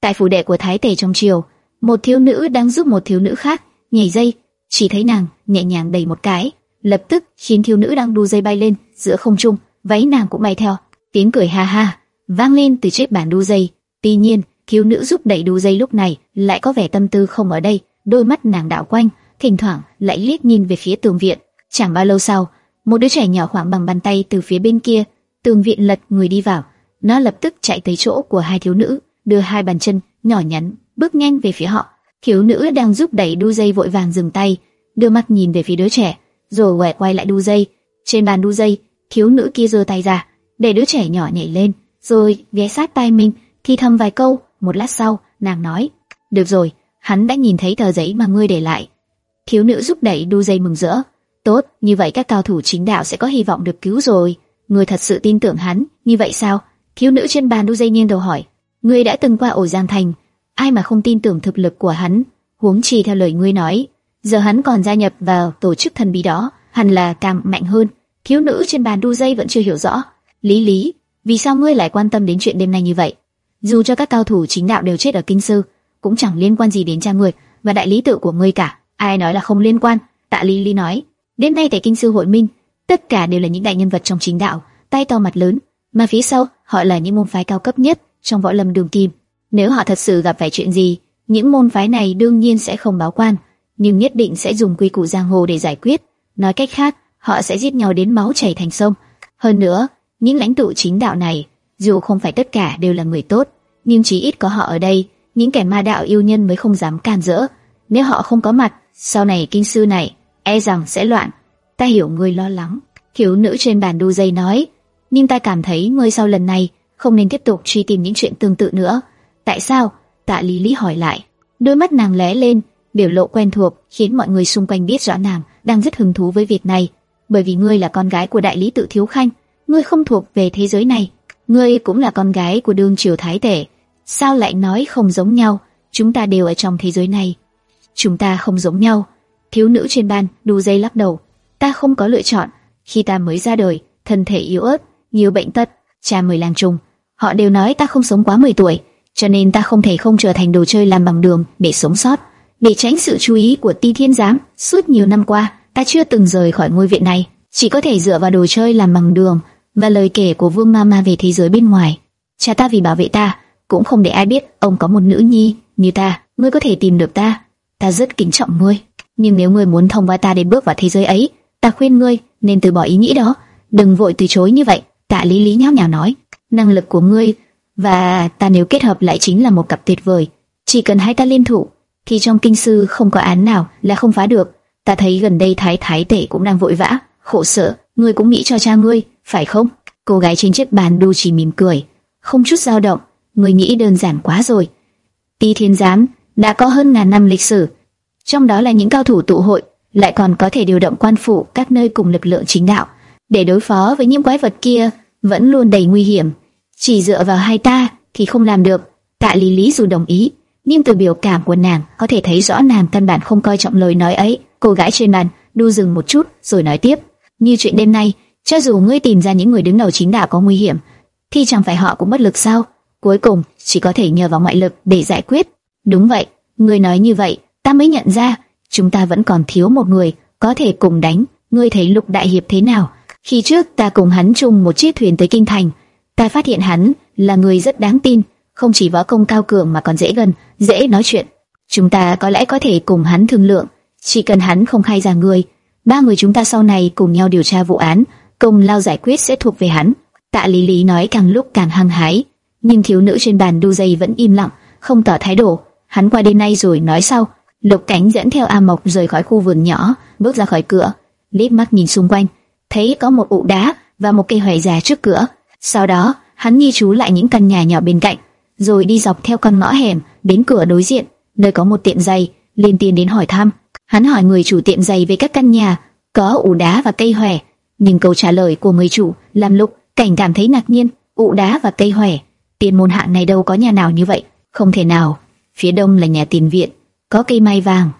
Tại phủ đệ của thái tể trong triều, một thiếu nữ đang giúp một thiếu nữ khác nhảy dây, chỉ thấy nàng nhẹ nhàng đẩy một cái, lập tức khiến thiếu nữ đang đu dây bay lên giữa không trung, váy nàng cũng bay theo. Tiếng cười ha ha vang lên từ chiếc bàn đu dây. Tuy nhiên, thiếu nữ giúp đẩy đu dây lúc này lại có vẻ tâm tư không ở đây, đôi mắt nàng đảo quanh, thỉnh thoảng lại liếc nhìn về phía tường viện. Chẳng bao lâu sau, một đứa trẻ nhỏ khoảng bằng bàn tay từ phía bên kia, tường viện lật người đi vào. Nó lập tức chạy tới chỗ của hai thiếu nữ, đưa hai bàn chân nhỏ nhắn bước nhanh về phía họ. Thiếu nữ đang giúp đẩy đu dây vội vàng dừng tay, đưa mắt nhìn về phía đứa trẻ, rồi quay quay lại đu dây. Trên bàn đu dây, thiếu nữ kia giơ tay ra, để đứa trẻ nhỏ nhảy lên, rồi ghé sát tai mình, thì thầm vài câu. Một lát sau, nàng nói: "Được rồi, hắn đã nhìn thấy tờ giấy mà ngươi để lại." Thiếu nữ giúp đẩy đu dây mừng rỡ. Tốt, như vậy các cao thủ chính đạo sẽ có hy vọng được cứu rồi. Ngươi thật sự tin tưởng hắn, như vậy sao? Thiếu nữ trên bàn đu dây nghiêng đầu hỏi. Ngươi đã từng qua ổ Giang Thành, ai mà không tin tưởng thực lực của hắn? Huống chi theo lời ngươi nói, giờ hắn còn gia nhập vào tổ chức thần bí đó, hẳn là càng mạnh hơn. Thiếu nữ trên bàn đu dây vẫn chưa hiểu rõ. Lý Lý, vì sao ngươi lại quan tâm đến chuyện đêm nay như vậy? Dù cho các cao thủ chính đạo đều chết ở kinh sư, cũng chẳng liên quan gì đến cha ngươi và đại lý tự của ngươi cả. Ai nói là không liên quan? Tạ Lý Lý nói, đêm nay tại kinh sư hội minh, tất cả đều là những đại nhân vật trong chính đạo, tay to mặt lớn, mà phía sau họ là những môn phái cao cấp nhất trong võ lâm đường kim. Nếu họ thật sự gặp phải chuyện gì, những môn phái này đương nhiên sẽ không báo quan, nhưng nhất định sẽ dùng quy củ giang hồ để giải quyết. Nói cách khác, họ sẽ giết nhau đến máu chảy thành sông. Hơn nữa, những lãnh tụ chính đạo này, dù không phải tất cả đều là người tốt, nhưng chỉ ít có họ ở đây, những kẻ ma đạo yêu nhân mới không dám can dỡ. Nếu họ không có mặt, sau này kinh sư này e rằng sẽ loạn. Ta hiểu ngươi lo lắng. Thiếu nữ trên bàn đu dây nói, nhưng ta cảm thấy ngươi sau lần này không nên tiếp tục truy tìm những chuyện tương tự nữa. Tại sao? Tạ Lý Lý hỏi lại. Đôi mắt nàng lóe lên, biểu lộ quen thuộc khiến mọi người xung quanh biết rõ nàng đang rất hứng thú với việc này. Bởi vì ngươi là con gái của đại lý tự thiếu khanh, ngươi không thuộc về thế giới này. Ngươi cũng là con gái của đương triều thái tể. Sao lại nói không giống nhau? Chúng ta đều ở trong thế giới này. Chúng ta không giống nhau. Thiếu nữ trên bàn đu dây lắc đầu. Ta không có lựa chọn. Khi ta mới ra đời, thân thể yếu ớt, nhiều bệnh tật, cha mười lang trùng. Họ đều nói ta không sống quá 10 tuổi, cho nên ta không thể không trở thành đồ chơi làm bằng đường để sống sót. Để tránh sự chú ý của Ti Thiên Giám, suốt nhiều năm qua, ta chưa từng rời khỏi ngôi viện này, chỉ có thể dựa vào đồ chơi làm bằng đường và lời kể của Vương Mama về thế giới bên ngoài. Cha ta vì bảo vệ ta, cũng không để ai biết ông có một nữ nhi như ta, ngươi có thể tìm được ta. Ta rất kính trọng ngươi, nhưng nếu ngươi muốn thông qua ta để bước vào thế giới ấy, ta khuyên ngươi nên từ bỏ ý nghĩ đó, đừng vội từ chối như vậy. Tạ Lý Lý nháo nhào nói, năng lực của ngươi và ta nếu kết hợp lại chính là một cặp tuyệt vời. Chỉ cần hai ta liên thủ, thì trong kinh sư không có án nào là không phá được. Ta thấy gần đây thái thái tể cũng đang vội vã, khổ sở. Ngươi cũng nghĩ cho cha ngươi, phải không? Cô gái trên chiếc bàn đu chỉ mỉm cười, không chút dao động. Ngươi nghĩ đơn giản quá rồi. Ti Thiên Giám đã có hơn ngàn năm lịch sử, trong đó là những cao thủ tụ hội, lại còn có thể điều động quan phủ các nơi cùng lực lượng chính đạo để đối phó với những quái vật kia, vẫn luôn đầy nguy hiểm. Chỉ dựa vào hai ta thì không làm được. Tạ Lý Lý dù đồng ý, nhưng từ biểu cảm của nàng có thể thấy rõ nàng căn bản không coi trọng lời nói ấy. Cô gái trên bàn đu dừng một chút rồi nói tiếp, như chuyện đêm nay, cho dù ngươi tìm ra những người đứng đầu chính đạo có nguy hiểm, thì chẳng phải họ cũng bất lực sao? Cuối cùng chỉ có thể nhờ vào ngoại lực để giải quyết. Đúng vậy, ngươi nói như vậy, ta mới nhận ra chúng ta vẫn còn thiếu một người có thể cùng đánh. Ngươi thấy Lục Đại Hiệp thế nào? Khi trước ta cùng hắn chung một chiếc thuyền tới kinh thành, ta phát hiện hắn là người rất đáng tin, không chỉ võ công cao cường mà còn dễ gần, dễ nói chuyện. Chúng ta có lẽ có thể cùng hắn thương lượng, chỉ cần hắn không khai ra người, ba người chúng ta sau này cùng nhau điều tra vụ án, công lao giải quyết sẽ thuộc về hắn. Tạ Lý Lý nói càng lúc càng hăng hái, nhưng thiếu nữ trên bàn đu dây vẫn im lặng, không tỏ thái độ. Hắn qua đêm nay rồi nói sau. Lục Cảnh dẫn theo A Mộc rời khỏi khu vườn nhỏ, bước ra khỏi cửa, liếc mắt nhìn xung quanh, thấy có một ụ đá và một cây hoè già trước cửa. Sau đó, hắn ghi chú lại những căn nhà nhỏ bên cạnh, rồi đi dọc theo con ngõ hẻm đến cửa đối diện, nơi có một tiệm giày, liền tiền đến hỏi thăm. Hắn hỏi người chủ tiệm giày về các căn nhà có ụ đá và cây hoè, nhưng câu trả lời của người chủ làm Lục Cảnh cảm thấy ngạc nhiên. Ụ đá và cây hoè, tiền môn hạng này đâu có nhà nào như vậy, không thể nào. Phía đông là nhà tiền viện, có cây mai vàng.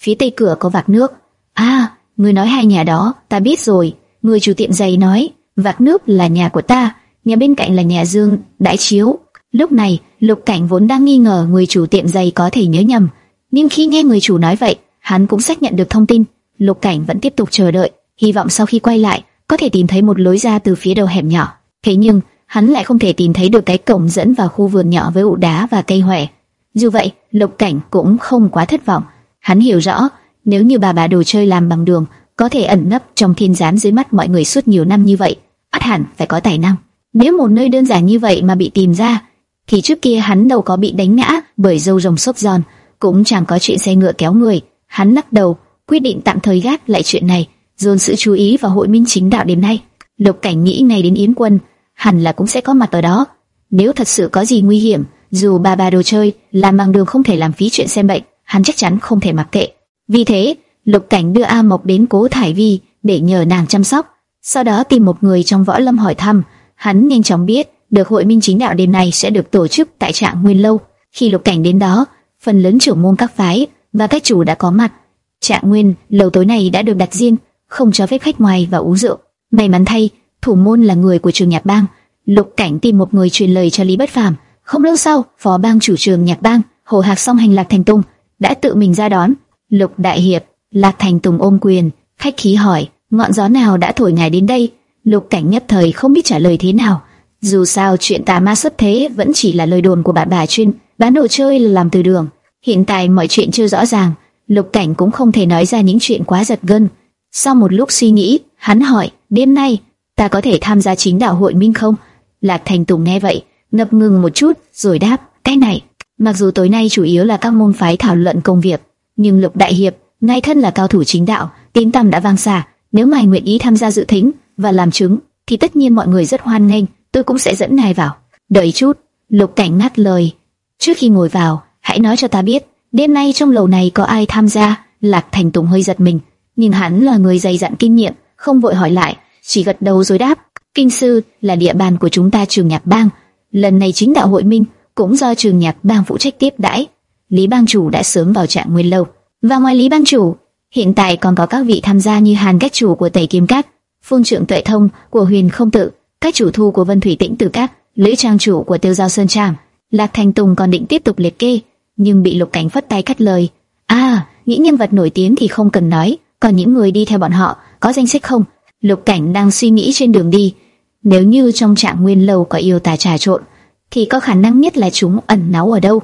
Phía tây cửa có vạc nước. À, người nói hai nhà đó, ta biết rồi. Người chủ tiệm giày nói, vạc nước là nhà của ta, nhà bên cạnh là nhà Dương, đại chiếu. Lúc này, Lục Cảnh vốn đang nghi ngờ người chủ tiệm giày có thể nhớ nhầm, nhưng khi nghe người chủ nói vậy, hắn cũng xác nhận được thông tin. Lục Cảnh vẫn tiếp tục chờ đợi, hy vọng sau khi quay lại có thể tìm thấy một lối ra từ phía đầu hẻm nhỏ. Thế nhưng, hắn lại không thể tìm thấy được cái cổng dẫn vào khu vườn nhỏ với ụ đá và cây hoè. Dù vậy, Lục Cảnh cũng không quá thất vọng. Hắn hiểu rõ, nếu như bà bà đồ chơi làm bằng đường có thể ẩn nấp trong thiên gián dưới mắt mọi người suốt nhiều năm như vậy, ắt hẳn phải có tài năng. Nếu một nơi đơn giản như vậy mà bị tìm ra, thì trước kia hắn đâu có bị đánh ngã bởi dâu rồng xốp giòn, cũng chẳng có chuyện xe ngựa kéo người. Hắn lắc đầu, quyết định tạm thời gác lại chuyện này, dồn sự chú ý vào hội minh chính đạo đêm nay. Lục Cảnh nghĩ ngày đến Yến Quân, hẳn là cũng sẽ có mặt ở đó. Nếu thật sự có gì nguy hiểm, dù bà bà đồ chơi làm bằng đường không thể làm phí chuyện xem bệnh, hắn chắc chắn không thể mặc kệ. Vì thế, Lục Cảnh đưa A Mộc đến Cố Thải Vi để nhờ nàng chăm sóc, sau đó tìm một người trong võ lâm hỏi thăm. Hắn nhanh chóng biết được hội minh chính đạo đêm nay sẽ được tổ chức tại trạng Nguyên lâu. Khi Lục Cảnh đến đó, phần lớn trưởng môn các phái và các chủ đã có mặt. Trạng Nguyên lầu tối này đã được đặt riêng, không cho phép khách ngoài vào uống rượu. May mắn thay, thủ môn là người của trường nhạc bang. Lục Cảnh tìm một người truyền lời cho Lý Bất Phàm. Không lâu sau, phó bang chủ trường nhạc bang Hồ Hạc Song hành lạc thành tung đã tự mình ra đón. Lục Đại Hiệp, Lạc Thành Tùng ôm quyền, khách khí hỏi, ngọn gió nào đã thổi ngài đến đây? Lục Cảnh nhất thời không biết trả lời thế nào. Dù sao chuyện tà ma xuất thế vẫn chỉ là lời đồn của bạn bà chuyên bán đồ chơi làm từ đường. Hiện tại mọi chuyện chưa rõ ràng, Lục Cảnh cũng không thể nói ra những chuyện quá giật gân. Sau một lúc suy nghĩ, hắn hỏi, đêm nay ta có thể tham gia chính đạo hội minh không? Lạc Thành Tùng nghe vậy, ngập ngừng một chút, rồi đáp, cái này. Mặc dù tối nay chủ yếu là các môn phái thảo luận công việc, nhưng Lục Đại Hiệp, ngay thân là cao thủ chính đạo, tín tầm đã vang xa, nếu ngài nguyện ý tham gia dự thính và làm chứng, thì tất nhiên mọi người rất hoan nghênh, tôi cũng sẽ dẫn ngài vào. Đợi chút, Lục Cảnh ngắt lời, trước khi ngồi vào, hãy nói cho ta biết, đêm nay trong lầu này có ai tham gia? Lạc Thành Tùng hơi giật mình, nhưng hắn là người dày dặn kinh nghiệm, không vội hỏi lại, chỉ gật đầu rồi đáp, kinh sư là địa bàn của chúng ta trường nhạc bang, lần này chính đạo hội minh cũng do trường nhạc bang phụ trách tiếp đãi. Lý bang chủ đã sớm vào trạng nguyên lâu, và ngoài Lý bang chủ, hiện tại còn có các vị tham gia như Hàn Cách chủ của tẩy Kiếm Các, Phương trưởng Tuệ Thông của Huyền Không Tự, các chủ thu của Vân Thủy Tĩnh Tử Các, Lữ Trang chủ của Tiêu Giao Sơn Trang. Lạc Thành Tùng còn định tiếp tục liệt kê, nhưng bị Lục Cảnh phất tay cắt lời. À, những nhân vật nổi tiếng thì không cần nói, còn những người đi theo bọn họ có danh sách không? Lục Cảnh đang suy nghĩ trên đường đi, nếu như trong trạng nguyên lâu có yêu tà trà trộn, thì có khả năng nhất là chúng ẩn náu ở đâu.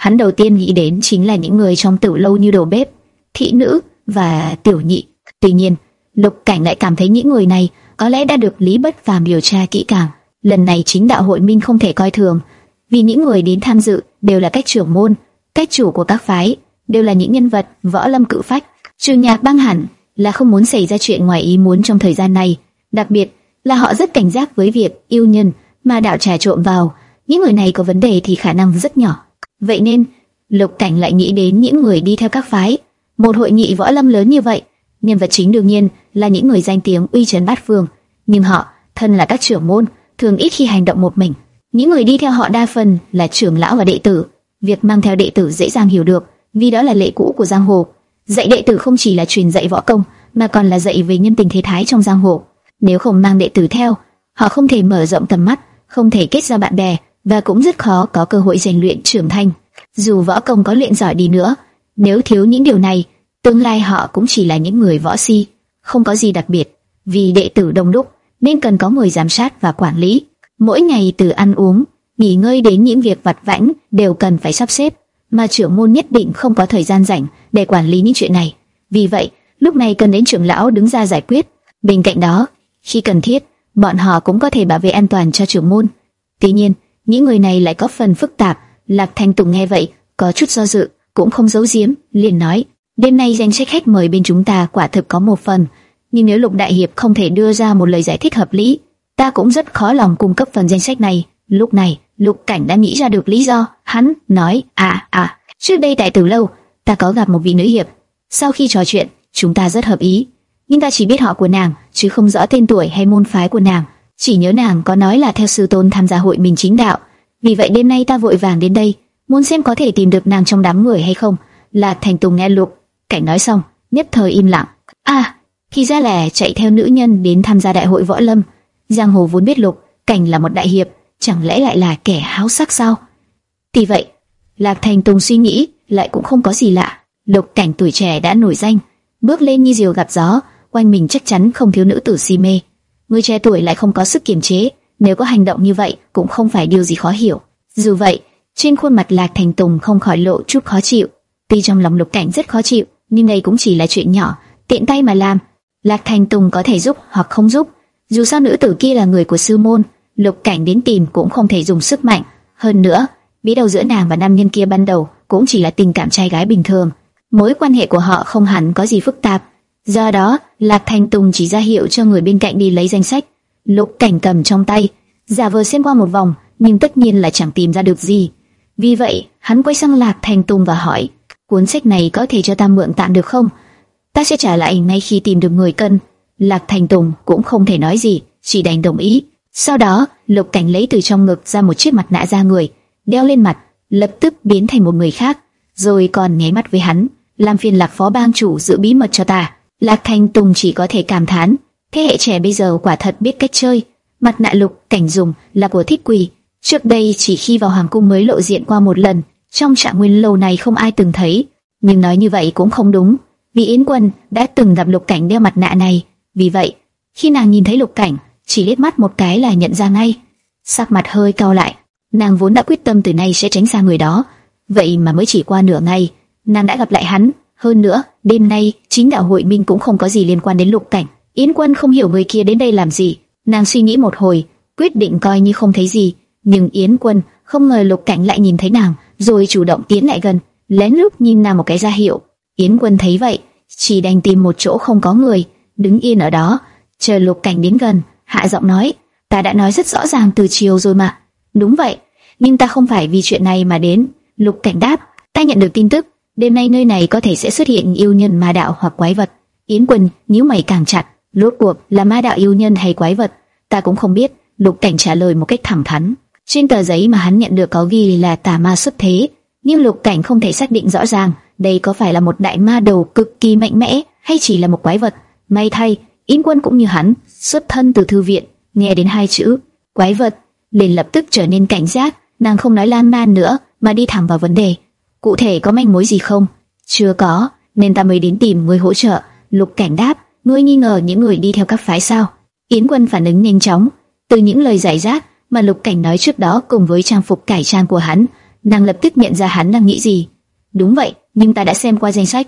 Hắn đầu tiên nghĩ đến chính là những người trong tử lâu như đầu bếp, thị nữ và tiểu nhị. Tuy nhiên, Lục Cảnh lại cảm thấy những người này có lẽ đã được Lý Bất Phàm điều tra kỹ càng. Lần này chính đạo hội minh không thể coi thường, vì những người đến tham dự đều là các trưởng môn, các chủ của các phái, đều là những nhân vật võ lâm cự phách. Trường nhạc băng hẳn là không muốn xảy ra chuyện ngoài ý muốn trong thời gian này, đặc biệt là họ rất cảnh giác với việc yêu nhân mà đạo trà trộm vào. Những người này có vấn đề thì khả năng rất nhỏ. Vậy nên, Lục Cảnh lại nghĩ đến những người đi theo các phái. Một hội nghị võ lâm lớn như vậy, nhân vật chính đương nhiên là những người danh tiếng uy chấn bát phương, nhưng họ, thân là các trưởng môn, thường ít khi hành động một mình. Những người đi theo họ đa phần là trưởng lão và đệ tử. Việc mang theo đệ tử dễ dàng hiểu được, vì đó là lệ cũ của giang hồ. Dạy đệ tử không chỉ là truyền dạy võ công, mà còn là dạy về nhân tình thế thái trong giang hồ. Nếu không mang đệ tử theo, họ không thể mở rộng tầm mắt, không thể kết ra bạn bè và cũng rất khó có cơ hội rèn luyện trưởng thành. Dù võ công có luyện giỏi đi nữa, nếu thiếu những điều này, tương lai họ cũng chỉ là những người võ si, không có gì đặc biệt. Vì đệ tử đông đúc nên cần có người giám sát và quản lý. Mỗi ngày từ ăn uống, nghỉ ngơi đến những việc vặt vãnh đều cần phải sắp xếp, mà trưởng môn nhất định không có thời gian rảnh để quản lý những chuyện này. Vì vậy, lúc này cần đến trưởng lão đứng ra giải quyết. Bên cạnh đó, khi cần thiết, bọn họ cũng có thể bảo vệ an toàn cho trưởng môn. Tuy nhiên, những người này lại có phần phức tạp. Lạc Thanh Tùng nghe vậy, có chút do dự, cũng không giấu giếm, liền nói: đêm nay danh sách khách mời bên chúng ta quả thực có một phần, nhưng nếu Lục Đại Hiệp không thể đưa ra một lời giải thích hợp lý, ta cũng rất khó lòng cung cấp phần danh sách này. Lúc này, Lục Cảnh đã nghĩ ra được lý do, hắn nói: à à, trước đây tại Tử lâu, ta có gặp một vị nữ hiệp. Sau khi trò chuyện, chúng ta rất hợp ý, nhưng ta chỉ biết họ của nàng, chứ không rõ tên tuổi hay môn phái của nàng. Chỉ nhớ nàng có nói là theo sư tôn tham gia hội mình chính đạo, vì vậy đêm nay ta vội vàng đến đây, muốn xem có thể tìm được nàng trong đám người hay không. Là Thành Tùng nghe Lục Cảnh nói xong, nhất thời im lặng. À, khi ra lẻ chạy theo nữ nhân đến tham gia đại hội võ lâm. Giang hồ vốn biết Lục Cảnh là một đại hiệp, chẳng lẽ lại là kẻ háo sắc sao? vì vậy, Lạc Thành Tùng suy nghĩ lại cũng không có gì lạ. Lục cảnh tuổi trẻ đã nổi danh, bước lên như diều gặp gió, quanh mình chắc chắn không thiếu nữ tử si mê. Người trẻ tuổi lại không có sức kiềm chế, nếu có hành động như vậy cũng không phải điều gì khó hiểu. Dù vậy, trên khuôn mặt Lạc Thành Tùng không khỏi lộ chút khó chịu. Tuy trong lòng Lục Cảnh rất khó chịu, nhưng đây cũng chỉ là chuyện nhỏ, tiện tay mà làm. Lạc Thành Tùng có thể giúp hoặc không giúp. Dù sao nữ tử kia là người của sư môn, Lục Cảnh đến tìm cũng không thể dùng sức mạnh. Hơn nữa, bí đầu giữa nàng và nam nhân kia ban đầu cũng chỉ là tình cảm trai gái bình thường. Mối quan hệ của họ không hẳn có gì phức tạp. Do đó, Lạc Thành Tùng chỉ ra hiệu cho người bên cạnh đi lấy danh sách. Lục Cảnh cầm trong tay, giả vờ xem qua một vòng, nhưng tất nhiên là chẳng tìm ra được gì. Vì vậy, hắn quay sang Lạc Thành Tùng và hỏi, cuốn sách này có thể cho ta mượn tạm được không? Ta sẽ trả lại ngay khi tìm được người cân. Lạc Thành Tùng cũng không thể nói gì, chỉ đành đồng ý. Sau đó, Lục Cảnh lấy từ trong ngực ra một chiếc mặt nạ da người, đeo lên mặt, lập tức biến thành một người khác, rồi còn nháy mắt với hắn, làm phiền Lạc Phó Bang chủ giữ bí mật cho ta. Lạc Thanh Tùng chỉ có thể cảm thán, thế hệ trẻ bây giờ quả thật biết cách chơi. Mặt nạ Lục Cảnh dùng là của Thích Quỳ, trước đây chỉ khi vào hoàng cung mới lộ diện qua một lần, trong trạng nguyên lâu này không ai từng thấy. Nhưng nói như vậy cũng không đúng, vì Yến Quân đã từng gặp Lục Cảnh đeo mặt nạ này, vì vậy khi nàng nhìn thấy Lục Cảnh, chỉ liếc mắt một cái là nhận ra ngay. Sắc mặt hơi cau lại, nàng vốn đã quyết tâm từ nay sẽ tránh xa người đó, vậy mà mới chỉ qua nửa ngày, nàng đã gặp lại hắn. Hơn nữa, đêm nay chính đạo hội minh cũng không có gì liên quan đến Lục Cảnh. Yến Quân không hiểu người kia đến đây làm gì, nàng suy nghĩ một hồi, quyết định coi như không thấy gì. Nhưng Yến Quân không ngờ Lục Cảnh lại nhìn thấy nàng, rồi chủ động tiến lại gần, lén lút nhìn nàng một cái ra hiệu. Yến Quân thấy vậy, chỉ đành tìm một chỗ không có người, đứng yên ở đó, chờ Lục Cảnh đến gần, hạ giọng nói: "Ta đã nói rất rõ ràng từ chiều rồi mà." "Đúng vậy, nhưng ta không phải vì chuyện này mà đến." Lục Cảnh đáp: "Ta nhận được tin tức, đêm nay nơi này có thể sẽ xuất hiện yêu nhân ma đạo hoặc quái vật." Yến Quân nhíu mày càng chặt, rốt cuộc là ma đạo yêu nhân hay quái vật, ta cũng không biết. Lục Cảnh trả lời một cách thẳng thắn. Trên tờ giấy mà hắn nhận được có ghi là tà ma xuất thế, nhưng Lục Cảnh không thể xác định rõ ràng đây có phải là một đại ma đầu cực kỳ mạnh mẽ hay chỉ là một quái vật. May thay, Yến Quân cũng như hắn, xuất thân từ thư viện, nghe đến hai chữ quái vật, liền lập tức trở nên cảnh giác, nàng không nói lan man nữa mà đi thẳng vào vấn đề. Cụ thể có manh mối gì không? Chưa có, nên ta mới đến tìm người hỗ trợ. Lục Cảnh đáp, ngươi nghi ngờ những người đi theo các phái sao? Yến Quân phản ứng nhanh chóng, từ những lời giải rác mà Lục Cảnh nói trước đó cùng với trang phục cải trang của hắn, nàng lập tức nhận ra hắn đang nghĩ gì. Đúng vậy, nhưng ta đã xem qua danh sách.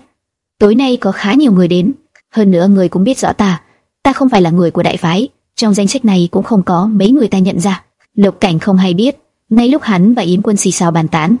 Tối nay có khá nhiều người đến, hơn nữa người cũng biết rõ ta, ta không phải là người của đại phái, trong danh sách này cũng không có mấy người ta nhận ra. Lục Cảnh không hay biết, ngay lúc hắn và Yến Quân xì xào bàn tán,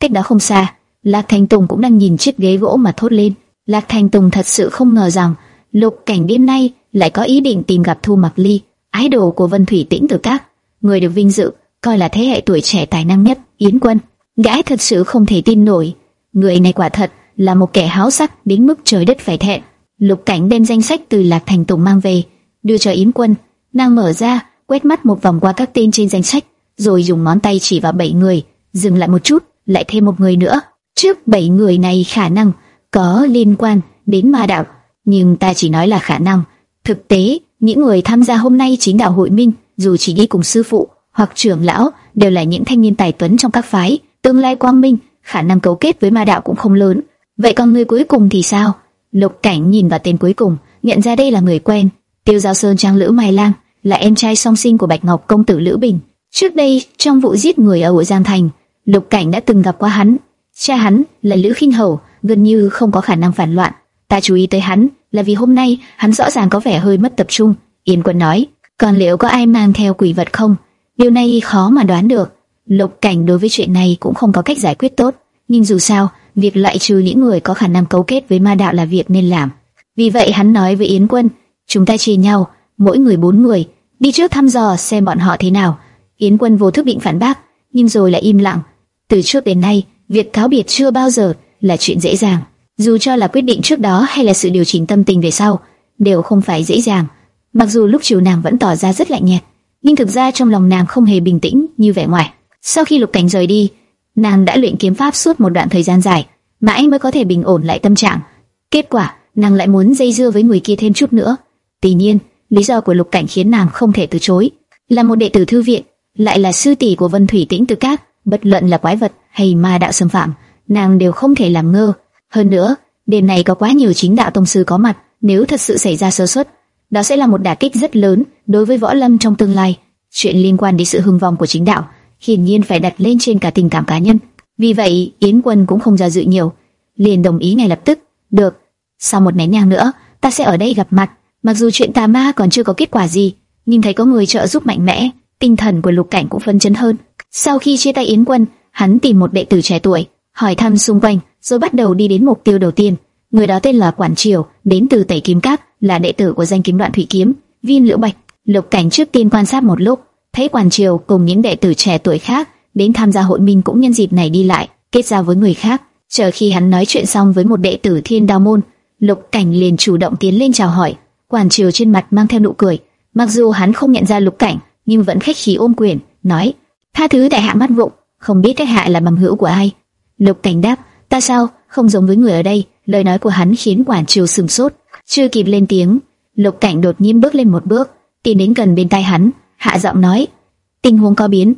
cách đó không xa, Lạc Thành Tùng cũng đang nhìn chiếc ghế gỗ mà thốt lên. Lạc Thành Tùng thật sự không ngờ rằng Lục Cảnh đêm nay lại có ý định tìm gặp Thu Mặc Ly, ái đồ của Vân Thủy Tĩnh Tử Các, người được vinh dự coi là thế hệ tuổi trẻ tài năng nhất, Yến Quân. Gái thật sự không thể tin nổi, người này quả thật là một kẻ háo sắc đến mức trời đất phải thẹn. Lục Cảnh đem danh sách từ Lạc Thành Tùng mang về, đưa cho Yến Quân. Nàng mở ra, quét mắt một vòng qua các tên trên danh sách, rồi dùng ngón tay chỉ vào bảy người, dừng lại một chút, lại thêm một người nữa. Trước bảy người này khả năng có liên quan đến ma đạo, nhưng ta chỉ nói là khả năng. Thực tế, những người tham gia hôm nay chính đạo hội minh, dù chỉ đi cùng sư phụ hoặc trưởng lão, đều là những thanh niên tài tuấn trong các phái, tương lai quang minh, khả năng cấu kết với ma đạo cũng không lớn. Vậy còn người cuối cùng thì sao? Lục Cảnh nhìn vào tên cuối cùng, nhận ra đây là người quen, Tiêu Giao Sơn Trang Lữ Mai Lang, là em trai song sinh của Bạch Ngọc công tử Lữ Bình. Trước đây, trong vụ giết người ở Hội Giang Thành, Lục Cảnh đã từng gặp qua hắn. Cha hắn là Lữ Khinh Hầu, gần như không có khả năng phản loạn. Ta chú ý tới hắn là vì hôm nay hắn rõ ràng có vẻ hơi mất tập trung. Yên Quân nói, còn liệu có ai mang theo quỷ vật không? Điều này khó mà đoán được. Lục Cảnh đối với chuyện này cũng không có cách giải quyết tốt, nhưng dù sao, việc loại trừ những người có khả năng cấu kết với ma đạo là việc nên làm. Vì vậy hắn nói với Yến Quân, chúng ta chia nhau, mỗi người bốn người, đi trước thăm dò xem bọn họ thế nào. Yến Quân vô thức định phản bác, nhưng rồi lại im lặng. Từ trước đến nay, việc cáo biệt chưa bao giờ là chuyện dễ dàng. Dù cho là quyết định trước đó hay là sự điều chỉnh tâm tình về sau, đều không phải dễ dàng. Mặc dù lúc chiều nàng vẫn tỏ ra rất lạnh nhạt, nhưng thực ra trong lòng nàng không hề bình tĩnh như vẻ ngoài. Sau khi Lục Cảnh rời đi, nàng đã luyện kiếm pháp suốt một đoạn thời gian dài, mãi mới có thể bình ổn lại tâm trạng. Kết quả, nàng lại muốn dây dưa với người kia thêm chút nữa. Tuy nhiên, lý do của Lục Cảnh khiến nàng không thể từ chối. Là một đệ tử thư viện, lại là sư tỷ của Vân Thủy Tĩnh Từ Các, bất luận là quái vật hay ma đạo xâm phạm, nàng đều không thể làm ngơ. Hơn nữa, đêm này có quá nhiều chính đạo tông sư có mặt, nếu thật sự xảy ra sơ suất, đó sẽ là một đả kích rất lớn đối với võ lâm trong tương lai. Chuyện liên quan đến sự hưng vong của chính đạo, hiển nhiên phải đặt lên trên cả tình cảm cá nhân. Vì vậy, Yến Quân cũng không do dự nhiều, liền đồng ý ngay lập tức. Được, sau một nén nhang nữa, ta sẽ ở đây gặp mặt. Mặc dù chuyện tà ma còn chưa có kết quả gì, nhưng thấy có người trợ giúp mạnh mẽ, tinh thần của Lục Cảnh cũng phấn chấn hơn. Sau khi chia tay Yến Quân, hắn tìm một đệ tử trẻ tuổi, hỏi thăm xung quanh, rồi bắt đầu đi đến mục tiêu đầu tiên. Người đó tên là Quản Triều, đến từ Tẩy Kiếm Các, là đệ tử của danh kiếm đoạn thủy kiếm, Viên Liễu Bạch. Lục Cảnh trước tiên quan sát một lúc, thấy Quản Triều cùng những đệ tử trẻ tuổi khác đến tham gia hội minh cũng nhân dịp này đi lại, kết giao với người khác. Chờ khi hắn nói chuyện xong với một đệ tử Thiên Đao môn, Lục Cảnh liền chủ động tiến lên chào hỏi. Quản Triều trên mặt mang theo nụ cười, mặc dù hắn không nhận ra Lục Cảnh, nhưng vẫn khách khí ôm quyền, nói: "Tha thứ đại hạ mắt vụng, không biết cái hại là bằng hữu của ai." Lục Cảnh đáp: "Ta sao, không giống với người ở đây." Lời nói của hắn khiến Quản Triều sừng sốt, chưa kịp lên tiếng, Lục Cảnh đột nhiên bước lên một bước, tiến đến gần bên tai hắn, hạ giọng nói: "Tình huống có biến,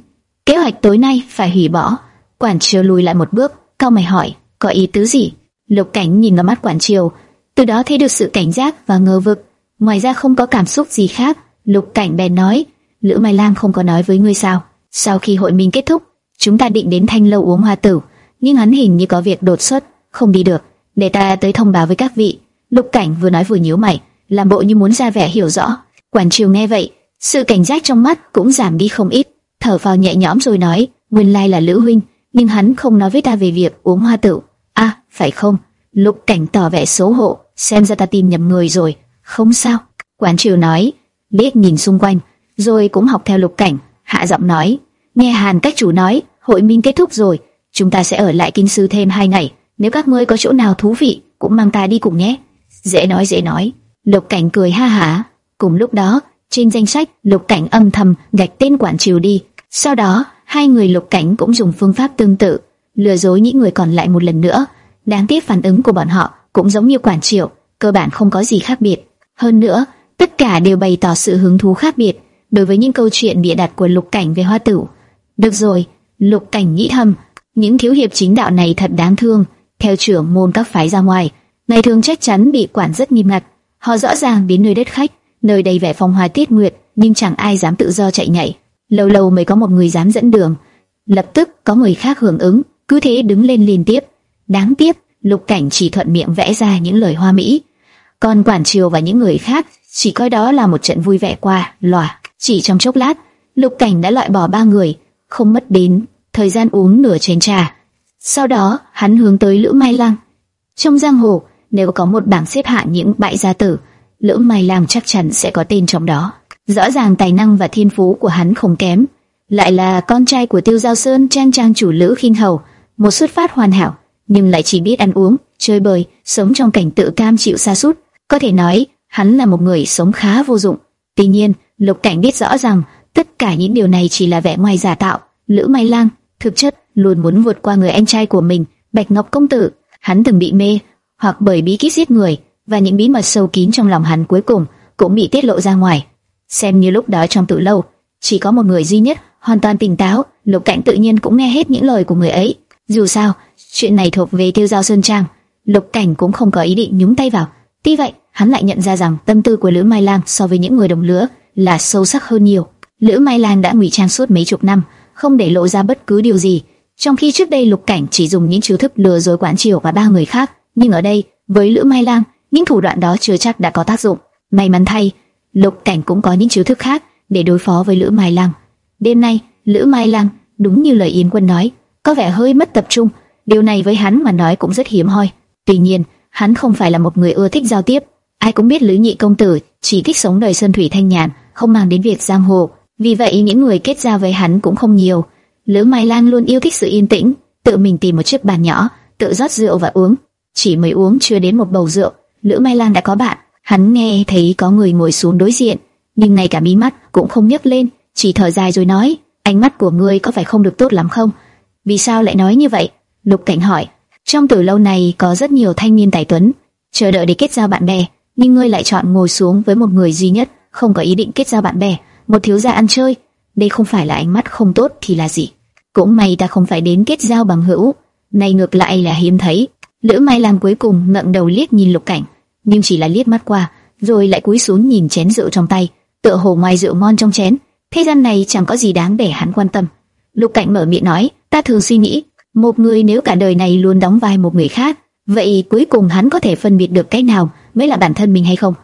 kế hoạch tối nay phải hủy bỏ." Quản Triều lùi lại một bước, cao mày hỏi: "Có ý tứ gì?" Lục Cảnh nhìn vào mắt Quản Triều, từ đó thấy được sự cảnh giác và ngờ vực, ngoài ra không có cảm xúc gì khác. Lục Cảnh bèn nói: "Lữ Mai Lang không có nói với ngươi sao? Sau khi hội minh kết thúc, chúng ta định đến Thanh lâu uống hoa tử, nhưng hắn hình như có việc đột xuất, không đi được, để ta tới thông báo với các vị." Lục Cảnh vừa nói vừa nhíu mày, làm bộ như muốn ra vẻ hiểu rõ. Quản Triều nghe vậy, sự cảnh giác trong mắt cũng giảm đi không ít, thở phào nhẹ nhõm rồi nói: "Nguyên lai là Lữ huynh, nhưng hắn không nói với ta về việc uống hoa tử." "À, phải không?" Lục Cảnh tỏ vẻ xấu hổ, xem ra ta tìm nhầm người rồi. "Không sao." Quản Triều nói, liếc nhìn xung quanh, rồi cũng học theo Lục Cảnh, hạ giọng nói: "Nghe Hàn cách chủ nói, hội minh kết thúc rồi, chúng ta sẽ ở lại kinh sư thêm hai ngày, nếu các ngươi có chỗ nào thú vị, cũng mang ta đi cùng nhé." Dễ nói dễ nói. Lục Cảnh cười ha hả. Cùng lúc đó, trên danh sách, Lục Cảnh âm thầm gạch tên quản triều đi. Sau đó, hai người Lục Cảnh cũng dùng phương pháp tương tự, lừa dối những người còn lại một lần nữa. Đáng tiếc phản ứng của bọn họ cũng giống như quản triều, cơ bản không có gì khác biệt. Hơn nữa, tất cả đều bày tỏ sự hứng thú khác biệt đối với những câu chuyện bịa đặt của Lục Cảnh về hoa tử. Được rồi, Lục Cảnh nghĩ thầm, những thiếu hiệp chính đạo này thật đáng thương. Theo trưởng môn các phái ra ngoài, ngày thường chắc chắn bị quản rất nghiêm ngặt. Họ rõ ràng biến nơi đất khách, nơi đầy vẻ phong hoa tiết nguyệt, nhưng chẳng ai dám tự do chạy nhảy. Lâu lâu mới có một người dám dẫn đường. Lập tức có người khác hưởng ứng, cứ thế đứng lên liên tiếp. Đáng tiếc, Lục Cảnh chỉ thuận miệng vẽ ra những lời hoa mỹ. Còn quản triều và những người khác chỉ coi đó là một trận vui vẻ qua, loa. Chỉ trong chốc lát, Lục Cảnh đã loại bỏ ba người, không mất đến thời gian uống nửa chén trà. Sau đó, hắn hướng tới Lữ Mai Lang. Trong giang hồ, nếu có một bảng xếp hạng những bại gia tử, Lữ Mai Lang chắc chắn sẽ có tên trong đó. Rõ ràng tài năng và thiên phú của hắn không kém, lại là con trai của Tiêu Giao Sơn trang trang chủ Lữ Khinh Hầu, một xuất phát hoàn hảo, nhưng lại chỉ biết ăn uống, chơi bời, sống trong cảnh tự cam chịu sa sút. Có thể nói, hắn là một người sống khá vô dụng. Tuy nhiên, Lục Cảnh biết rõ rằng tất cả những điều này chỉ là vẻ ngoài giả tạo. Lữ Mai Lang thực chất luôn muốn vượt qua người anh trai của mình, Bạch Ngọc công tử. Hắn từng bị mê hoặc bởi bí kíp giết người và những bí mật sâu kín trong lòng hắn cuối cùng cũng bị tiết lộ ra ngoài. Xem như lúc đó trong tự lâu, chỉ có một người duy nhất hoàn toàn tỉnh táo, Lục Cảnh tự nhiên cũng nghe hết những lời của người ấy. Dù sao, chuyện này thuộc về Tiêu Giao Sơn Trang, Lục Cảnh cũng không có ý định nhúng tay vào. Tuy vậy, hắn lại nhận ra rằng tâm tư của Lữ Mai Lang so với những người đồng lứa là sâu sắc hơn nhiều. Lữ Mai Lan đã ngụy trang suốt mấy chục năm, không để lộ ra bất cứ điều gì, trong khi trước đây Lục Cảnh chỉ dùng những chiêu thức lừa dối quán triều và ba người khác, nhưng ở đây, với Lữ Mai Lan, những thủ đoạn đó chưa chắc đã có tác dụng. May mắn thay, Lục Cảnh cũng có những chiêu thức khác để đối phó với Lữ Mai Lan. Đêm nay, Lữ Mai Lan đúng như lời Yến Quân nói, có vẻ hơi mất tập trung. Điều này với hắn mà nói cũng rất hiếm hoi. Tuy nhiên, hắn không phải là một người ưa thích giao tiếp. Ai cũng biết Lữ Nhị công tử chỉ thích sống đời sơn thủy thanh nhàn, không mang đến việc giang hồ. Vì vậy những người kết giao với hắn cũng không nhiều. Lữ Mai Lang luôn yêu thích sự yên tĩnh, tự mình tìm một chiếc bàn nhỏ, tự rót rượu và uống. Chỉ mới uống chưa đến một bầu rượu, Lữ Mai Lan đã có bạn. Hắn nghe thấy có người ngồi xuống đối diện, nhưng ngay cả mí mắt cũng không nhấc lên, chỉ thở dài rồi nói: "Ánh mắt của ngươi có phải không được tốt lắm không? Vì sao lại nói như vậy?" Lục Cảnh hỏi. Trong tử lâu này có rất nhiều thanh niên tài tuấn, chờ đợi để kết giao bạn bè, nhưng ngươi lại chọn ngồi xuống với một người duy nhất, không có ý định kết giao bạn bè, một thiếu gia ăn chơi. đây không phải là ánh mắt không tốt thì là gì? Cũng may ta không phải đến kết giao bằng hữu, này ngược lại là hiếm thấy. Lữ Mai làm cuối cùng ngẩng đầu liếc nhìn Lục Cảnh, nhưng chỉ là liếc mắt qua, rồi lại cúi xuống nhìn chén rượu trong tay, tựa hồ ngoài rượu ngon trong chén, thế gian này chẳng có gì đáng để hắn quan tâm. Lục Cảnh mở miệng nói, ta thường suy nghĩ, một người nếu cả đời này luôn đóng vai một người khác, vậy cuối cùng hắn có thể phân biệt được cái nào mới là bản thân mình hay không?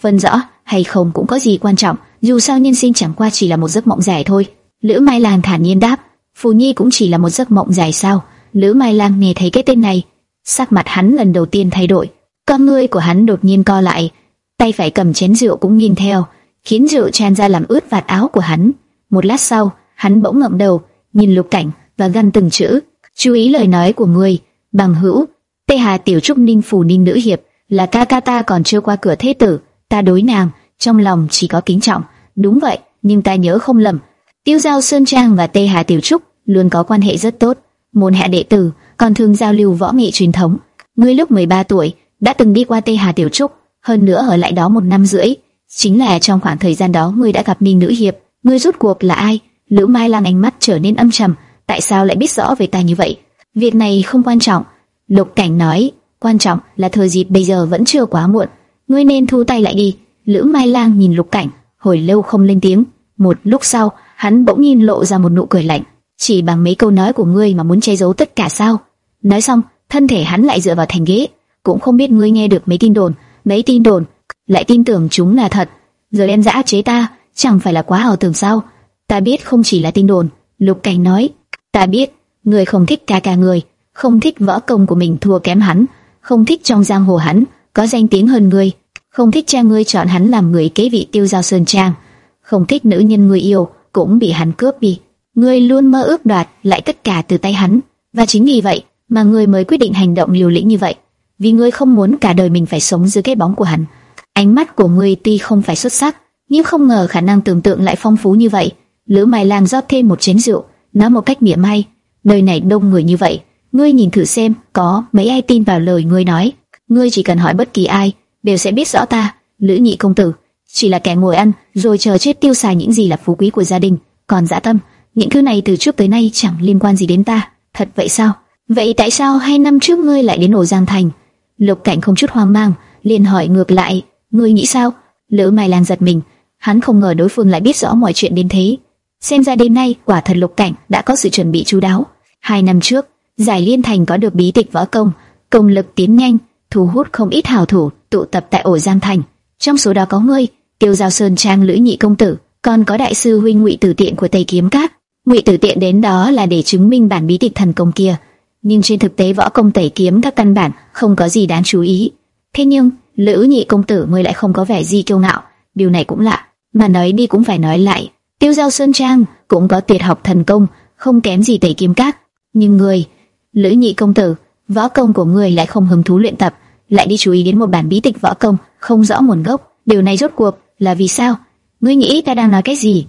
Phân rõ hay không cũng có gì quan trọng, dù sao nhân sinh chẳng qua chỉ là một giấc mộng dài thôi. Lữ Mai Lan thản nhiên đáp, Phù Nhi cũng chỉ là một giấc mộng dài sao? Lữ Mai Lan nghe thấy cái tên này, sắc mặt hắn lần đầu tiên thay đổi, con ngươi của hắn đột nhiên co lại, tay phải cầm chén rượu cũng nhìn theo, khiến rượu tràn ra làm ướt vạt áo của hắn. Một lát sau, hắn bỗng ngậm đầu, nhìn Lục Cảnh và gằn từng chữ, chú ý lời nói của ngươi, bằng hữu, Tê Hà Tiểu Trúc Ninh phù Ninh nữ hiệp là ca ca ta còn chưa qua cửa thế tử, ta đối nàng trong lòng chỉ có kính trọng. Đúng vậy, nhưng ta nhớ không lầm, Tiêu Giao Sơn Trang và Tê Hà Tiểu Trúc luôn có quan hệ rất tốt, môn hạ đệ tử còn thường giao lưu võ nghệ truyền thống. Ngươi lúc 13 tuổi đã từng đi qua Tê Hà Tiểu Trúc, hơn nữa ở lại đó một năm rưỡi. Chính là trong khoảng thời gian đó ngươi đã gặp Ninh nữ hiệp, ngươi rút cuộc là ai? Lữ Mai Lang ánh mắt trở nên âm trầm, tại sao lại biết rõ về ta như vậy? Việc này không quan trọng. Lục Cảnh nói, quan trọng là thời dịp bây giờ vẫn chưa quá muộn, ngươi nên thu tay lại đi. Lữ Mai Lang nhìn Lục Cảnh, hồi lâu không lên tiếng. Một lúc sau, hắn bỗng nhiên lộ ra một nụ cười lạnh. Chỉ bằng mấy câu nói của ngươi mà muốn che giấu tất cả sao? Nói xong, thân thể hắn lại dựa vào thành ghế, cũng không biết ngươi nghe được mấy tin đồn, mấy tin đồn, lại tin tưởng chúng là thật. Giờ đem dã chế ta, chẳng phải là quá ảo tưởng sao? Ta biết không chỉ là tin đồn, Lục Cảnh nói, ta biết, ngươi không thích ca ca người, không thích võ công của mình thua kém hắn, không thích trong giang hồ hắn có danh tiếng hơn ngươi, không thích cha ngươi chọn hắn làm người kế vị tiêu giao sơn trang, không thích nữ nhân ngươi yêu cũng bị hắn cướp đi. Ngươi luôn mơ ước đoạt lại tất cả từ tay hắn, và chính vì vậy mà ngươi mới quyết định hành động liều lĩnh như vậy, vì ngươi không muốn cả đời mình phải sống dưới cái bóng của hắn. Ánh mắt của ngươi tuy không phải xuất sắc, nhưng không ngờ khả năng tưởng tượng lại phong phú như vậy. Lữ Mai Lan rót thêm một chén rượu, nói một cách mỉa mai, nơi này đông người như vậy, ngươi nhìn thử xem, có mấy ai tin vào lời ngươi nói? Ngươi chỉ cần hỏi bất kỳ ai, đều sẽ biết rõ ta, Lữ Nhị công tử, chỉ là kẻ ngồi ăn rồi chờ chết tiêu xài những gì là phú quý của gia đình, còn dạ tâm, những thứ này từ trước tới nay chẳng liên quan gì đến ta. Thật vậy sao? Vậy tại sao hai năm trước ngươi lại đến ổ Giang Thành? Lục Cảnh không chút hoang mang, liền hỏi ngược lại, ngươi nghĩ sao? Lữ Mai Lan giật mình, hắn không ngờ đối phương lại biết rõ mọi chuyện đến thế. Xem ra đêm nay quả thật Lục Cảnh đã có sự chuẩn bị chú đáo. Hai năm trước, Giải Liên Thành có được bí tịch võ công, công lực tiến nhanh, thu hút không ít hảo thủ tụ tập tại ổ Giang Thành. Trong số đó có ngươi, Tiêu Giao Sơn Trang Lữ Nhị công tử, còn có đại sư huynh Ngụy Tử Tiện của Tây Kiếm Các. Ngụy Tử Tiện đến đó là để chứng minh bản bí tịch thần công kia, nhưng trên thực tế võ công Tây Kiếm các căn bản không có gì đáng chú ý. Thế nhưng, Lữ Nhị công tử mới lại không có vẻ gì kiêu ngạo, điều này cũng lạ, mà nói đi cũng phải nói lại, Tiêu Giao Sơn Trang cũng có tuyệt học thần công, không kém gì Tây Kiếm Các, nhưng người, Lữ Nhị công tử, võ công của người lại không hứng thú luyện tập, lại đi chú ý đến một bản bí tịch võ công không rõ nguồn gốc, điều này rốt cuộc là vì sao? Ngươi nghĩ ta đang nói cái gì?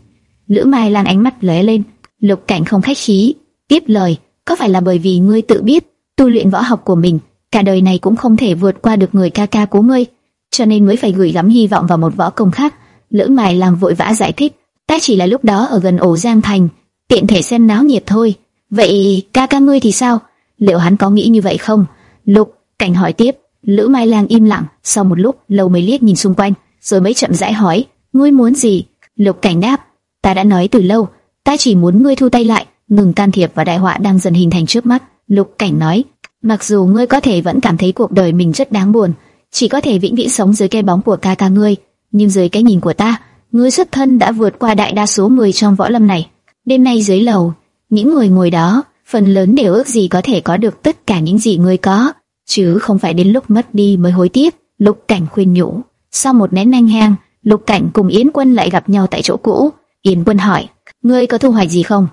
Lữ Mai Lan ánh mắt lóe lên, Lục Cảnh không khách khí, tiếp lời, có phải là bởi vì ngươi tự biết tu luyện võ học của mình, cả đời này cũng không thể vượt qua được người ca ca của ngươi, cho nên mới phải gửi gắm hy vọng vào một võ công khác. Lữ Mai làm vội vã giải thích, ta chỉ là lúc đó ở gần ổ Giang Thành, tiện thể xem náo nhiệt thôi. Vậy ca ca ngươi thì sao? Liệu hắn có nghĩ như vậy không? Lục Cảnh hỏi tiếp. Lữ Mai Lang im lặng, sau một lúc lâu mới liếc nhìn xung quanh, rồi mới chậm rãi hỏi, ngươi muốn gì? Lục Cảnh đáp, ta đã nói từ lâu, ta chỉ muốn ngươi thu tay lại, ngừng can thiệp vào đại họa đang dần hình thành trước mắt. Lục Cảnh nói, mặc dù ngươi có thể vẫn cảm thấy cuộc đời mình rất đáng buồn, chỉ có thể vĩnh viễn sống dưới cái bóng của ca ca ngươi, nhưng dưới cái nhìn của ta, ngươi xuất thân đã vượt qua đại đa số người trong võ lâm này. Đêm nay dưới lầu, những người ngồi đó, phần lớn đều ước gì có thể có được tất cả những gì ngươi có, chứ không phải đến lúc mất đi mới hối tiếc. Lục Cảnh khuyên nhủ. Sau một nén nhanh hang, Lục Cảnh cùng Yến Quân lại gặp nhau tại chỗ cũ. Yến Quân hỏi, ngươi có thu hoạch gì không?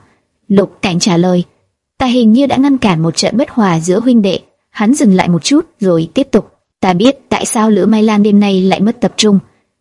Lục Cảnh trả lời, ta hình như đã ngăn cản một trận bất hòa giữa huynh đệ. Hắn dừng lại một chút rồi tiếp tục. Ta biết tại sao Lữ Mai Lan đêm nay lại mất tập trung.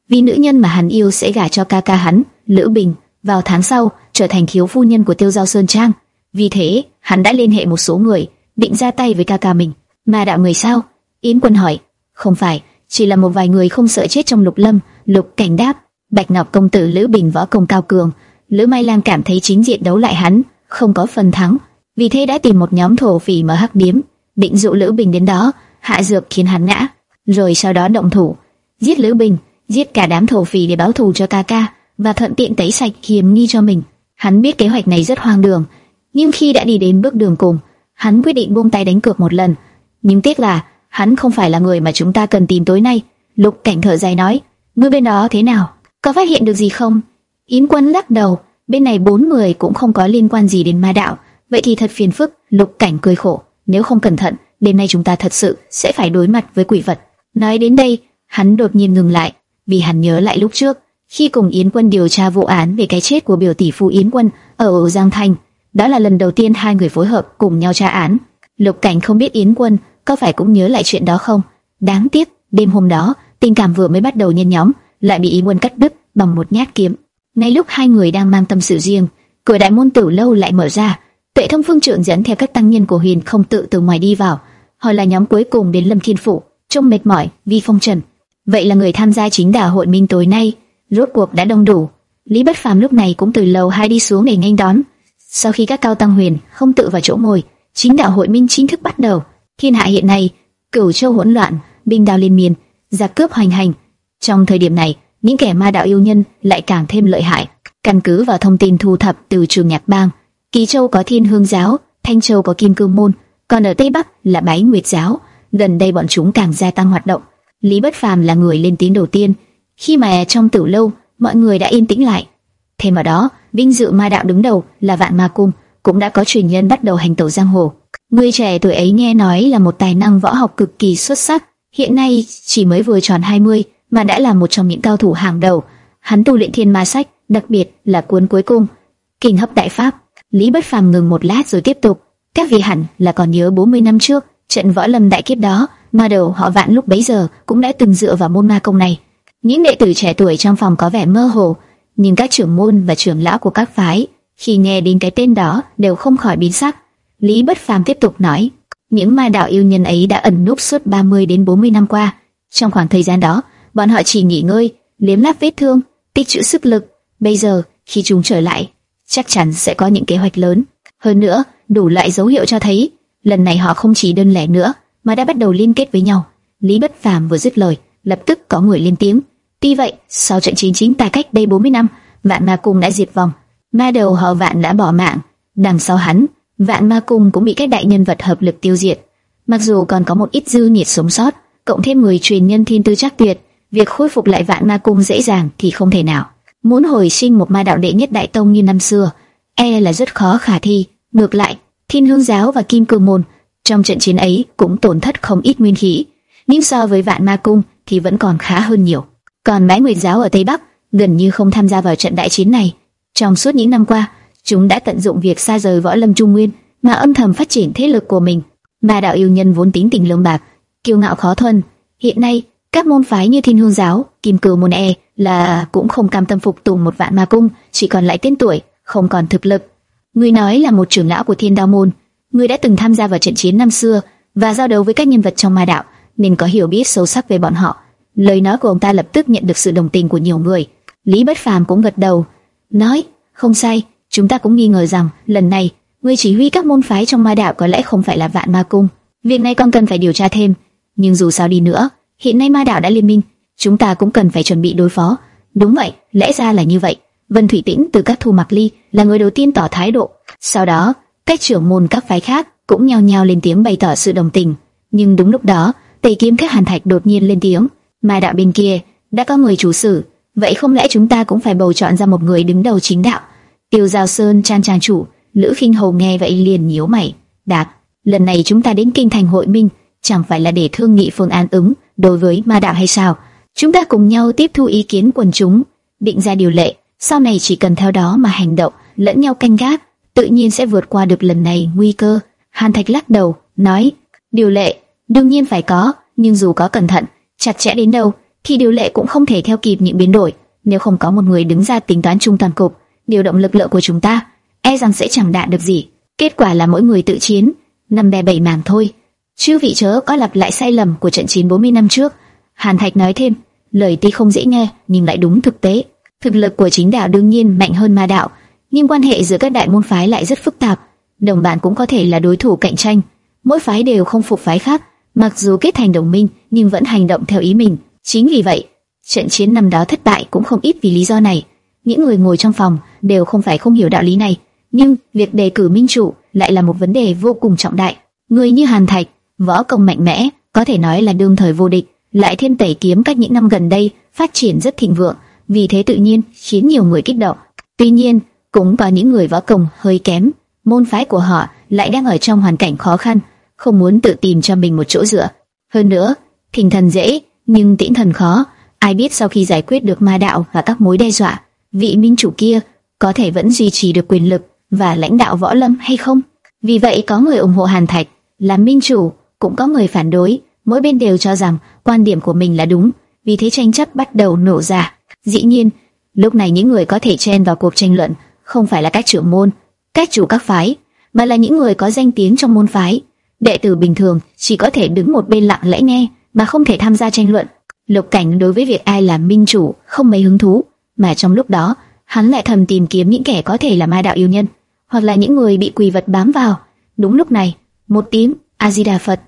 Vì nữ nhân mà hắn yêu sẽ gả cho ca ca hắn, Lữ Bình, vào tháng sau trở thành thiếu phu nhân của Tiêu Giao Sơn Trang. Vì thế, hắn đã liên hệ một số người, định ra tay với ca ca mình. mà đạo người sao? Yến Quân hỏi. Không phải, chỉ là một vài người không sợ chết trong lục lâm. Lục cảnh đáp. Bạch Ngọc công tử Lữ Bình võ công cao cường, Lữ Mai Lan cảm thấy chính diện đấu lại hắn không có phần thắng, vì thế đã tìm một nhóm thổ phỉ mở hắc điếm, định dụ Lữ Bình đến đó, hạ dược khiến hắn ngã, rồi sau đó động thủ, giết Lữ Bình, giết cả đám thổ phỉ để báo thù cho ca ca và thuận tiện tẩy sạch hiểm nghi cho mình. Hắn biết kế hoạch này rất hoang đường, nhưng khi đã đi đến bước đường cùng, hắn quyết định buông tay đánh cược một lần. Nhưng tiếc là hắn không phải là người mà chúng ta cần tìm tối nay. Lục Cảnh thở dài nói, ngươi bên đó thế nào? Có phát hiện được gì không? Yến Quân lắc đầu, bên này bốn người cũng không có liên quan gì đến ma đạo, vậy thì thật phiền phức. Lục Cảnh cười khổ, nếu không cẩn thận, đêm nay chúng ta thật sự sẽ phải đối mặt với quỷ vật. Nói đến đây, hắn đột nhiên ngừng lại, vì hắn nhớ lại lúc trước, khi cùng Yến Quân điều tra vụ án về cái chết của biểu tỷ phu Yến Quân ở Giang Thành, đó là lần đầu tiên hai người phối hợp cùng nhau tra án. Lục Cảnh không biết Yến Quân có phải cũng nhớ lại chuyện đó không. Đáng tiếc, đêm hôm đó, tình cảm vừa mới bắt đầu nhen nhóm, lại bị Yến Quân cắt đứt bằng một nhát kiếm. Ngay lúc hai người đang mang tâm sự riêng, cửa đại môn tử lâu lại mở ra. Tuệ Thông Phương trưởng dẫn theo các tăng nhân của Huyền không tự từ ngoài đi vào. Họ là nhóm cuối cùng đến Lâm Thiên phủ, trông mệt mỏi, vi phong trần. Vậy là người tham gia chính đảo hội minh tối nay, rốt cuộc đã đông đủ. Lý Bất Phàm lúc này cũng từ lầu hai đi xuống để nghênh đón. Sau khi các cao tăng huyền không tự vào chỗ ngồi, chính đạo hội minh chính thức bắt đầu. Thiên hạ hiện nay, cửu châu hỗn loạn, binh đao liên miên, giặc cướp hoành hành. Trong thời điểm này, những kẻ ma đạo yêu nhân lại càng thêm lợi hại. Căn cứ vào thông tin thu thập từ trường nhạc bang, Kỳ Châu có Thiên Hương giáo, Thanh Châu có Kim Cương môn, còn ở Tây Bắc là Bái Nguyệt giáo. Gần đây bọn chúng càng gia tăng hoạt động. Lý Bất Phàm là người lên tiếng đầu tiên, khi mà trong tử lâu mọi người đã yên tĩnh lại. Thêm vào đó, vinh dự ma đạo đứng đầu là Vạn Ma Cung cũng đã có truyền nhân bắt đầu hành tẩu giang hồ. Người trẻ tuổi ấy nghe nói là một tài năng võ học cực kỳ xuất sắc, hiện nay chỉ mới vừa tròn 20 mà đã là một trong những cao thủ hàng đầu. Hắn tu luyện thiên ma sách, đặc biệt là cuốn cuối cùng, kình hấp đại pháp. Lý Bất Phàm ngừng một lát rồi tiếp tục, các vị hẳn là còn nhớ 40 năm trước, trận võ lâm đại kiếp đó, ma đầu họ Vạn lúc bấy giờ cũng đã từng dựa vào môn ma công này. Những đệ tử trẻ tuổi trong phòng có vẻ mơ hồ, nhưng các trưởng môn và trưởng lão của các phái khi nghe đến cái tên đó đều không khỏi biến sắc. Lý Bất Phàm tiếp tục nói, những ma đạo yêu nhân ấy đã ẩn núp suốt 30 đến 40 năm qua. Trong khoảng thời gian đó, bọn họ chỉ nghỉ ngơi, liếm láp vết thương, tích trữ sức lực. Bây giờ, khi chúng trở lại, chắc chắn sẽ có những kế hoạch lớn. Hơn nữa, đủ loại dấu hiệu cho thấy, lần này họ không chỉ đơn lẻ nữa, mà đã bắt đầu liên kết với nhau. Lý Bất Phàm vừa dứt lời, lập tức có người lên tiếng. Tuy vậy, sau trận chiến chính tại cách đây 40 năm, Vạn Ma Cung đã diệt vong. Ma đầu họ Vạn đã bỏ mạng. Đằng sau hắn, Vạn Ma Cung cũng bị các đại nhân vật hợp lực tiêu diệt. Mặc dù còn có một ít dư nhiệt sống sót, cộng thêm người truyền nhân thiên tư chắc tuyệt, việc khôi phục lại Vạn Ma Cung dễ dàng thì không thể nào. Muốn hồi sinh một ma đạo đệ nhất đại tông như năm xưa, e là rất khó khả thi. Ngược lại, Thiên Hương giáo và Kim Cương môn trong trận chiến ấy cũng tổn thất không ít nguyên khí, nhưng so với Vạn Ma Cung thì vẫn còn khá hơn nhiều. Còn mãi Nguyệt giáo ở Tây Bắc gần như không tham gia vào trận đại chiến này. Trong suốt những năm qua, chúng đã tận dụng việc xa rời võ lâm trung nguyên mà âm thầm phát triển thế lực của mình. Ma đạo yêu nhân vốn tính tình lương bạc, kiêu ngạo khó thuần. Hiện nay, các môn phái như Thiên Hương giáo, Kim cừu môn e là cũng không cam tâm phục tùng một vạn ma cung, chỉ còn lại tên tuổi, không còn thực lực. Người nói là một trưởng lão của Thiên Đao môn, người đã từng tham gia vào trận chiến năm xưa và giao đấu với các nhân vật trong ma đạo, nên có hiểu biết sâu sắc về bọn họ. Lời nói của ông ta lập tức nhận được sự đồng tình của nhiều người. Lý Bất Phàm cũng gật đầu, nói: "Không sai, chúng ta cũng nghi ngờ rằng lần này người chỉ huy các môn phái trong ma đạo có lẽ không phải là Vạn Ma cung. Việc này còn cần phải điều tra thêm, nhưng dù sao đi nữa, hiện nay ma đạo đã liên minh, chúng ta cũng cần phải chuẩn bị đối phó." Đúng vậy, lẽ ra là như vậy. Vân Thủy Tĩnh từ các thu mặc ly là người đầu tiên tỏ thái độ. Sau đó, các trưởng môn các phái khác cũng nhao nhao lên tiếng bày tỏ sự đồng tình. Nhưng đúng lúc đó, tề Kiếm các Hàn Thạch đột nhiên lên tiếng, "Ma đạo bên kia đã có người chủ sử, vậy không lẽ chúng ta cũng phải bầu chọn ra một người đứng đầu chính đạo?" Tiêu Giao Sơn trang trang chủ, Lữ Khinh Hầu nghe vậy liền nhíu mày, Đạt, lần này chúng ta đến kinh thành hội minh, chẳng phải là để thương nghị phương án ứng đối với ma đạo hay sao? Chúng ta cùng nhau tiếp thu ý kiến quần chúng, định ra điều lệ, sau này chỉ cần theo đó mà hành động, lẫn nhau canh gác, tự nhiên sẽ vượt qua được lần này nguy cơ." Hàn Thạch lắc đầu, nói: "Điều lệ đương nhiên phải có, nhưng dù có cẩn thận, chặt chẽ đến đâu, thì điều lệ cũng không thể theo kịp những biến đổi. Nếu không có một người đứng ra tính toán chung toàn cục, điều động lực lượng của chúng ta, e rằng sẽ chẳng đạt được gì. Kết quả là mỗi người tự chiến, năm bè bảy mảng thôi. Chư vị chớ có lặp lại sai lầm của trận chiến 40 năm trước. Hàn Thạch nói thêm, lời tuy không dễ nghe nhưng lại đúng thực tế. Thực lực của chính đạo đương nhiên mạnh hơn ma đạo, nhưng quan hệ giữa các đại môn phái lại rất phức tạp. Đồng bạn cũng có thể là đối thủ cạnh tranh, mỗi phái đều không phục phái khác, mặc dù kết thành đồng minh nhưng vẫn hành động theo ý mình. Chính vì vậy, trận chiến năm đó thất bại cũng không ít vì lý do này. Những người ngồi trong phòng đều không phải không hiểu đạo lý này, nhưng việc đề cử minh chủ lại là một vấn đề vô cùng trọng đại. Người như Hàn Thạch, võ công mạnh mẽ, có thể nói là đương thời vô địch, lại thêm tẩy kiếm cách những năm gần đây phát triển rất thịnh vượng, vì thế tự nhiên khiến nhiều người kích động. Tuy nhiên, cũng có những người võ công hơi kém, môn phái của họ lại đang ở trong hoàn cảnh khó khăn, không muốn tự tìm cho mình một chỗ dựa. Hơn nữa, thỉnh thần dễ, nhưng tĩnh thần khó. Ai biết sau khi giải quyết được ma đạo và các mối đe dọa, vị minh chủ kia có thể vẫn duy trì được quyền lực và lãnh đạo võ lâm hay không? Vì vậy có người ủng hộ Hàn Thạch làm minh chủ, cũng có người phản đối. Mỗi bên đều cho rằng quan điểm của mình là đúng, vì thế tranh chấp bắt đầu nổ ra. Dĩ nhiên, lúc này những người có thể chen vào cuộc tranh luận không phải là các trưởng môn, các chủ các phái, mà là những người có danh tiếng trong môn phái. Đệ tử bình thường chỉ có thể đứng một bên lặng lẽ nghe, mà không thể tham gia tranh luận. Lục Cảnh đối với việc ai làm minh chủ không mấy hứng thú, mà trong lúc đó, hắn lại thầm tìm kiếm những kẻ có thể là ma đạo yêu nhân, hoặc là những người bị quỷ vật bám vào. Đúng lúc này, một tiếng A Di Đà Phật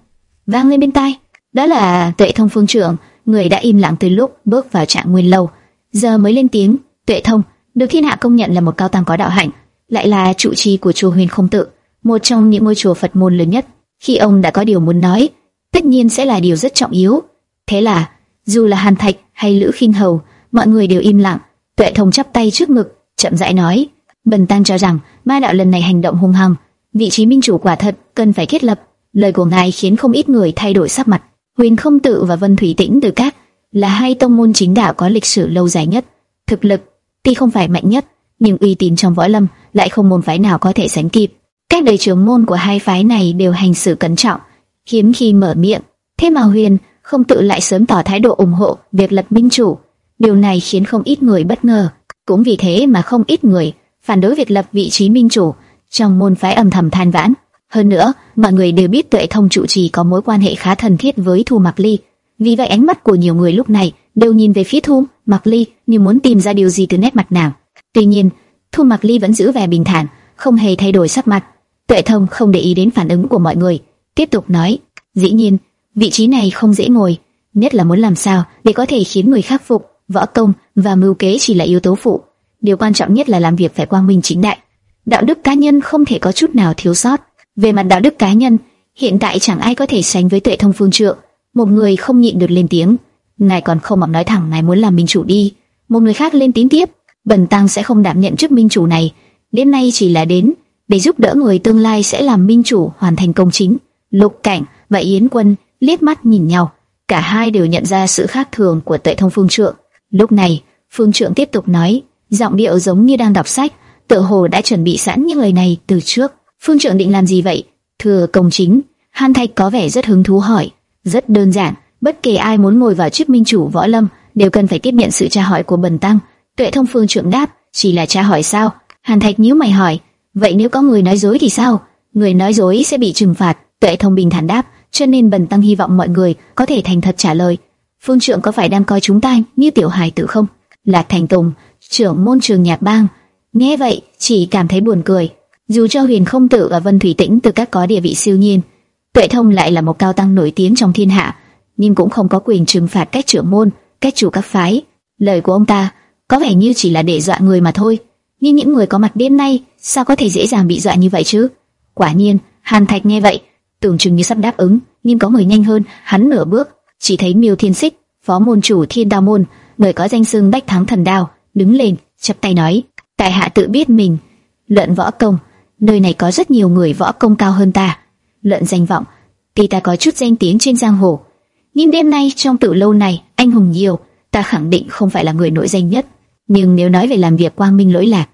vang lên bên tai. Đó là Tuệ Thông phương trưởng, người đã im lặng từ lúc bước vào trạng nguyên lâu, giờ mới lên tiếng. Tuệ Thông được thiên hạ công nhận là một cao tăng có đạo hạnh, lại là trụ trì của chùa Huyền Không Tự, một trong những ngôi chùa Phật môn lớn nhất. Khi ông đã có điều muốn nói, tất nhiên sẽ là điều rất trọng yếu. Thế là, dù là Hàn Thạch hay Lữ Khinh Hầu, mọi người đều im lặng. Tuệ Thông chắp tay trước ngực, chậm rãi nói: Bần tăng cho rằng ma đạo lần này hành động hung hăng, vị trí minh chủ quả thật cần phải thiết lập. Lời của ngài khiến không ít người thay đổi sắc mặt. Huyền Không Tự và Vân Thủy Tĩnh từ các là hai tông môn chính đạo có lịch sử lâu dài nhất, thực lực tuy không phải mạnh nhất, nhưng uy tín trong võ lâm lại không môn phái nào có thể sánh kịp. Các đời trưởng môn của hai phái này đều hành xử cẩn trọng, hiếm khi mở miệng. Thế mà Huyền không tự lại sớm tỏ thái độ ủng hộ việc lập minh chủ, điều này khiến không ít người bất ngờ. Cũng vì thế mà không ít người phản đối việc lập vị trí minh chủ trong môn phái âm thầm than vãn. Hơn nữa, mọi người đều biết Tuệ Thông trụ trì có mối quan hệ khá thân thiết với Thu Mặc Ly, vì vậy ánh mắt của nhiều người lúc này đều nhìn về phía Thu Mặc Ly như muốn tìm ra điều gì từ nét mặt nào. Tuy nhiên, Thu Mặc Ly vẫn giữ vẻ bình thản, không hề thay đổi sắc mặt. Tuệ Thông không để ý đến phản ứng của mọi người, tiếp tục nói: "Dĩ nhiên, vị trí này không dễ ngồi, nhất là muốn làm sao để có thể khiến người khắc phục, võ công và mưu kế chỉ là yếu tố phụ, điều quan trọng nhất là làm việc phải quang minh chính đại. Đạo đức cá nhân không thể có chút nào thiếu sót. Về mặt đạo đức cá nhân, hiện tại chẳng ai có thể sánh với Tuệ Thông Phương Trượng." Một người không nhịn được lên tiếng, ngài còn không mỏng nói thẳng ngài muốn làm minh chủ đi. Một người khác lên tiếng tiếp, bần tăng sẽ không đảm nhận chức minh chủ này. Đến nay chỉ là đến để giúp đỡ người tương lai sẽ làm minh chủ hoàn thành công chính. Lục Cảnh và Yến Quân liếc mắt nhìn nhau, cả hai đều nhận ra sự khác thường của Tuệ Thông Phương Trượng. Lúc này, Phương Trượng tiếp tục nói, giọng điệu giống như đang đọc sách, tựa hồ đã chuẩn bị sẵn những lời này từ trước. Phương Trượng định làm gì vậy? Thừa công chính, Hàn Thạch có vẻ rất hứng thú hỏi. Rất đơn giản, bất kể ai muốn ngồi vào chức minh chủ võ lâm đều cần phải tiếp nhận sự tra hỏi của bần tăng. Tuệ Thông Phương trưởng đáp, chỉ là tra hỏi sao? Hàn Thạch nhíu mày hỏi, vậy nếu có người nói dối thì sao? Người nói dối sẽ bị trừng phạt. Tuệ Thông bình thản đáp, cho nên bần tăng hy vọng mọi người có thể thành thật trả lời. Phương trưởng có phải đang coi chúng ta như tiểu hài tử không? Lạc Thành Tùng, trưởng môn trường nhạc bang, nghe vậy chỉ cảm thấy buồn cười. Dù cho Huyền Không Tử và Vân Thủy Tĩnh từ các có địa vị siêu nhiên, Tuệ Thông lại là một cao tăng nổi tiếng trong thiên hạ, nhưng cũng không có quyền trừng phạt các trưởng môn, các chủ các phái. Lời của ông ta có vẻ như chỉ là để dọa người mà thôi, nhưng những người có mặt đêm nay sao có thể dễ dàng bị dọa như vậy chứ? Quả nhiên, Hàn Thạch nghe vậy, tưởng chừng như sắp đáp ứng, nhưng có người nhanh hơn, hắn nửa bước, chỉ thấy Miêu Thiên Xích, phó môn chủ Thiên Đao môn, người có danh xưng Bách Thắng Thần Đao, đứng lên, chắp tay nói: "Tại hạ tự biết mình luận võ công, nơi này có rất nhiều người võ công cao hơn ta." luận danh vọng, thì ta có chút danh tiếng trên giang hồ, nhưng đêm nay trong tự lâu này anh hùng nhiều, ta khẳng định không phải là người nổi danh nhất. Nhưng nếu nói về làm việc quang minh lỗi lạc,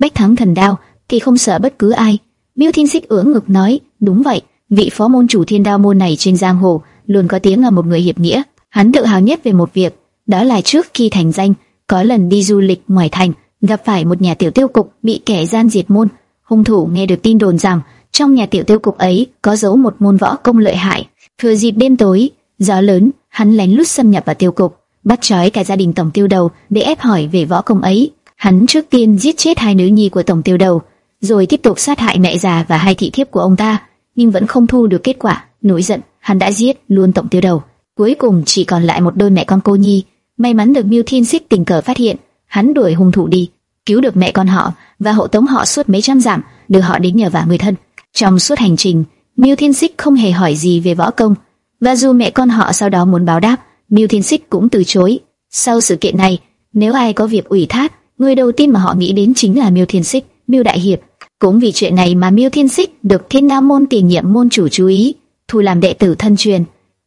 bách thắng thần đao thì không sợ bất cứ ai. Miêu Thiên Xích ưỡn ngực nói, đúng vậy, vị phó môn chủ thiên đao môn này trên giang hồ luôn có tiếng là một người hiệp nghĩa. Hắn tự hào nhất về một việc, đó là trước khi thành danh, có lần đi du lịch ngoài thành, gặp phải một nhà tiểu tiêu cục bị kẻ gian diệt môn. Hung thủ nghe được tin đồn rằng trong nhà tiểu tiêu cục ấy có giấu một môn võ công lợi hại. Thừa dịp đêm tối, gió lớn, hắn lén lút xâm nhập vào tiêu cục, bắt trói cả gia đình tổng tiêu đầu để ép hỏi về võ công ấy. Hắn trước tiên giết chết hai nữ nhi của tổng tiêu đầu, rồi tiếp tục sát hại mẹ già và hai thị thiếp của ông ta, nhưng vẫn không thu được kết quả. Nổi giận, hắn đã giết luôn tổng tiêu đầu. Cuối cùng chỉ còn lại một đôi mẹ con cô nhi. May mắn được Miêu Thiên Xích tình cờ phát hiện, hắn đuổi hung thủ đi, cứu được mẹ con họ và hộ tống họ suốt mấy trăm dặm, đưa họ đến nhờ vả người thân. Trong suốt hành trình, Miêu Thiên Xích không hề hỏi gì về võ công, và dù mẹ con họ sau đó muốn báo đáp, Miêu Thiên Xích cũng từ chối. Sau sự kiện này, nếu ai có việc ủy thác, người đầu tiên mà họ nghĩ đến chính là Miêu Thiên Sích, Miêu Đại Hiệp. Cũng vì chuyện này mà Miêu Thiên Sích được Thiên Nam môn tiền nhiệm môn chủ chú ý, thu làm đệ tử thân truyền.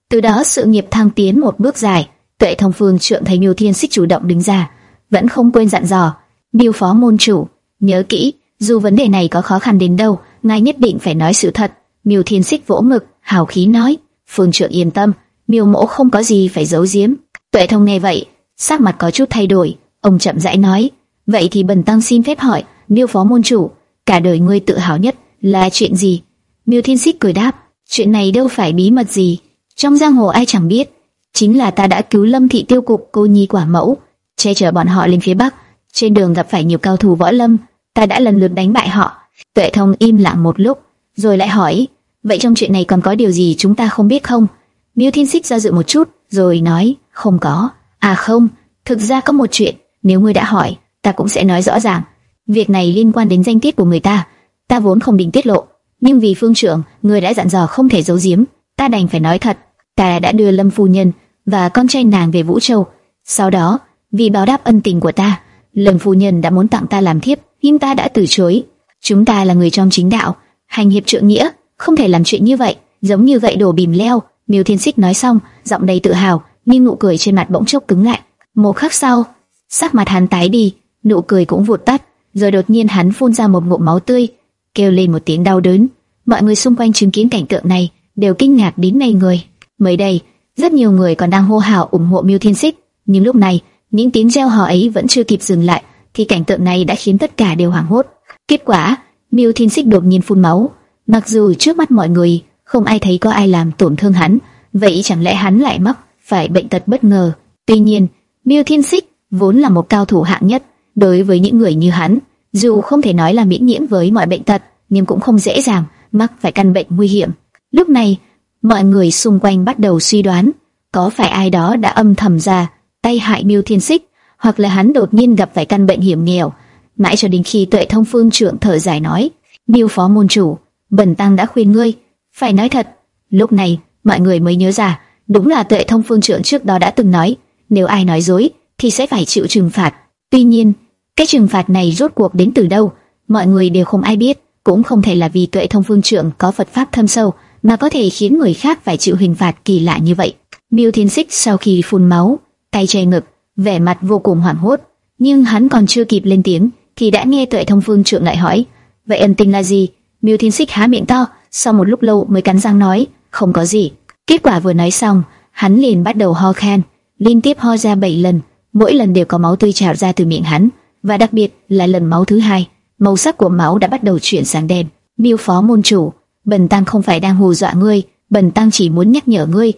Từ đó sự nghiệp thăng tiến một bước dài. Tuệ Thông Phương trượng thấy Miêu Thiên Sích chủ động đứng ra, vẫn không quên dặn dò, Miêu phó môn chủ, nhớ kỹ, dù vấn đề này có khó khăn đến đâu, ngài nhất định phải nói sự thật. Miêu Thiên Sích vỗ ngực, hào khí nói, Phương trượng yên tâm, Miêu mỗ không có gì phải giấu giếm. Tuệ Thông nghe vậy, sắc mặt có chút thay đổi, ông chậm rãi nói, vậy thì bần tăng xin phép hỏi, Miêu phó môn chủ, cả đời ngươi tự hào nhất là chuyện gì? Miêu Thiên Xích cười đáp, chuyện này đâu phải bí mật gì, trong giang hồ ai chẳng biết, chính là ta đã cứu Lâm thị tiêu cục cô nhi quả mẫu, che chở bọn họ lên phía bắc. Trên đường gặp phải nhiều cao thủ võ lâm, ta đã lần lượt đánh bại họ. Tuệ Thông im lặng một lúc, rồi lại hỏi, vậy trong chuyện này còn có điều gì chúng ta không biết không? Miêu Thiên Xích do dự một chút, rồi nói, không có. À không, thực ra có một chuyện, nếu ngươi đã hỏi, ta cũng sẽ nói rõ ràng. Việc này liên quan đến danh tiết của người ta, ta vốn không định tiết lộ, nhưng vì phương trưởng, người đã dặn dò không thể giấu giếm, ta đành phải nói thật. Ta đã đưa Lâm phu nhân và con trai nàng về Vũ Châu. Sau đó, vì báo đáp ân tình của ta, Lâm phu nhân đã muốn tặng ta làm thiếp, nhưng ta đã từ chối. Chúng ta là người trong chính đạo, hành hiệp trượng nghĩa, không thể làm chuyện như vậy, giống như vậy đổ bìm leo. Miêu Thiên Xích nói xong, giọng đầy tự hào, nhưng nụ cười trên mặt bỗng chốc cứng lại. Một khắc sau, sắc mặt hắn tái đi, nụ cười cũng vụt tắt, rồi đột nhiên hắn phun ra một ngụm máu tươi, kêu lên một tiếng đau đớn. Mọi người xung quanh chứng kiến cảnh tượng này đều kinh ngạc đến ngây người. Mới đây, rất nhiều người còn đang hô hào ủng hộ Miêu Thiên Xích, nhưng lúc này, những tiếng reo hò ấy vẫn chưa kịp dừng lại, thì cảnh tượng này đã khiến tất cả đều hoảng hốt. Kết quả, Miêu Thiên Xích đột nhiên phun máu, mặc dù trước mắt mọi người không ai thấy có ai làm tổn thương hắn, vậy chẳng lẽ hắn lại mắc phải bệnh tật bất ngờ? Tuy nhiên, Miêu Thiên Xích vốn là một cao thủ hạng nhất, đối với những người như hắn, dù không thể nói là miễn nhiễm với mọi bệnh tật, nhưng cũng không dễ dàng mắc phải căn bệnh nguy hiểm. Lúc này, mọi người xung quanh bắt đầu suy đoán, có phải ai đó đã âm thầm ra tay hại Miêu Thiên Sích, hoặc là hắn đột nhiên gặp phải căn bệnh hiểm nghèo. Mãi cho đến khi Tuệ Thông Phương trưởng thở dài nói, Miêu phó môn chủ, Bần tăng đã khuyên ngươi, phải nói thật. Lúc này, mọi người mới nhớ ra, đúng là Tuệ Thông Phương trưởng trước đó đã từng nói, nếu ai nói dối thì sẽ phải chịu trừng phạt. Tuy nhiên, cái trừng phạt này rốt cuộc đến từ đâu, mọi người đều không ai biết, cũng không thể là vì Tuệ Thông Phương trưởng có Phật pháp thâm sâu, mà có thể khiến người khác phải chịu hình phạt kỳ lạ như vậy. Miêu Thiên Sích sau khi phun máu, tay che ngực, vẻ mặt vô cùng hoảng hốt, nhưng hắn còn chưa kịp lên tiếng thì đã nghe Tuệ Thông Phương trưởng lại hỏi, vậy ân tình là gì? Miêu Thiên Sích há miệng to, sau một lúc lâu mới cắn răng nói, không có gì. Kết quả vừa nói xong, hắn liền bắt đầu ho khan, liên tiếp ho ra 7 lần, mỗi lần đều có máu tươi trào ra từ miệng hắn, và đặc biệt là lần máu thứ hai, màu sắc của máu đã bắt đầu chuyển sang đen. Miêu phó môn chủ, Bần tăng không phải đang hù dọa ngươi, Bần tăng chỉ muốn nhắc nhở ngươi,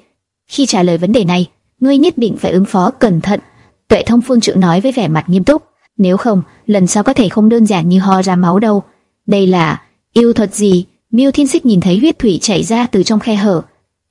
khi trả lời vấn đề này, ngươi nhất định phải ứng phó cẩn thận. Tuệ Thông Phương Trượng nói với vẻ mặt nghiêm túc, nếu không, lần sau có thể không đơn giản như ho ra máu đâu. Đây là yêu thuật gì? Miêu Thiên Xích nhìn thấy huyết thủy chảy ra từ trong khe hở,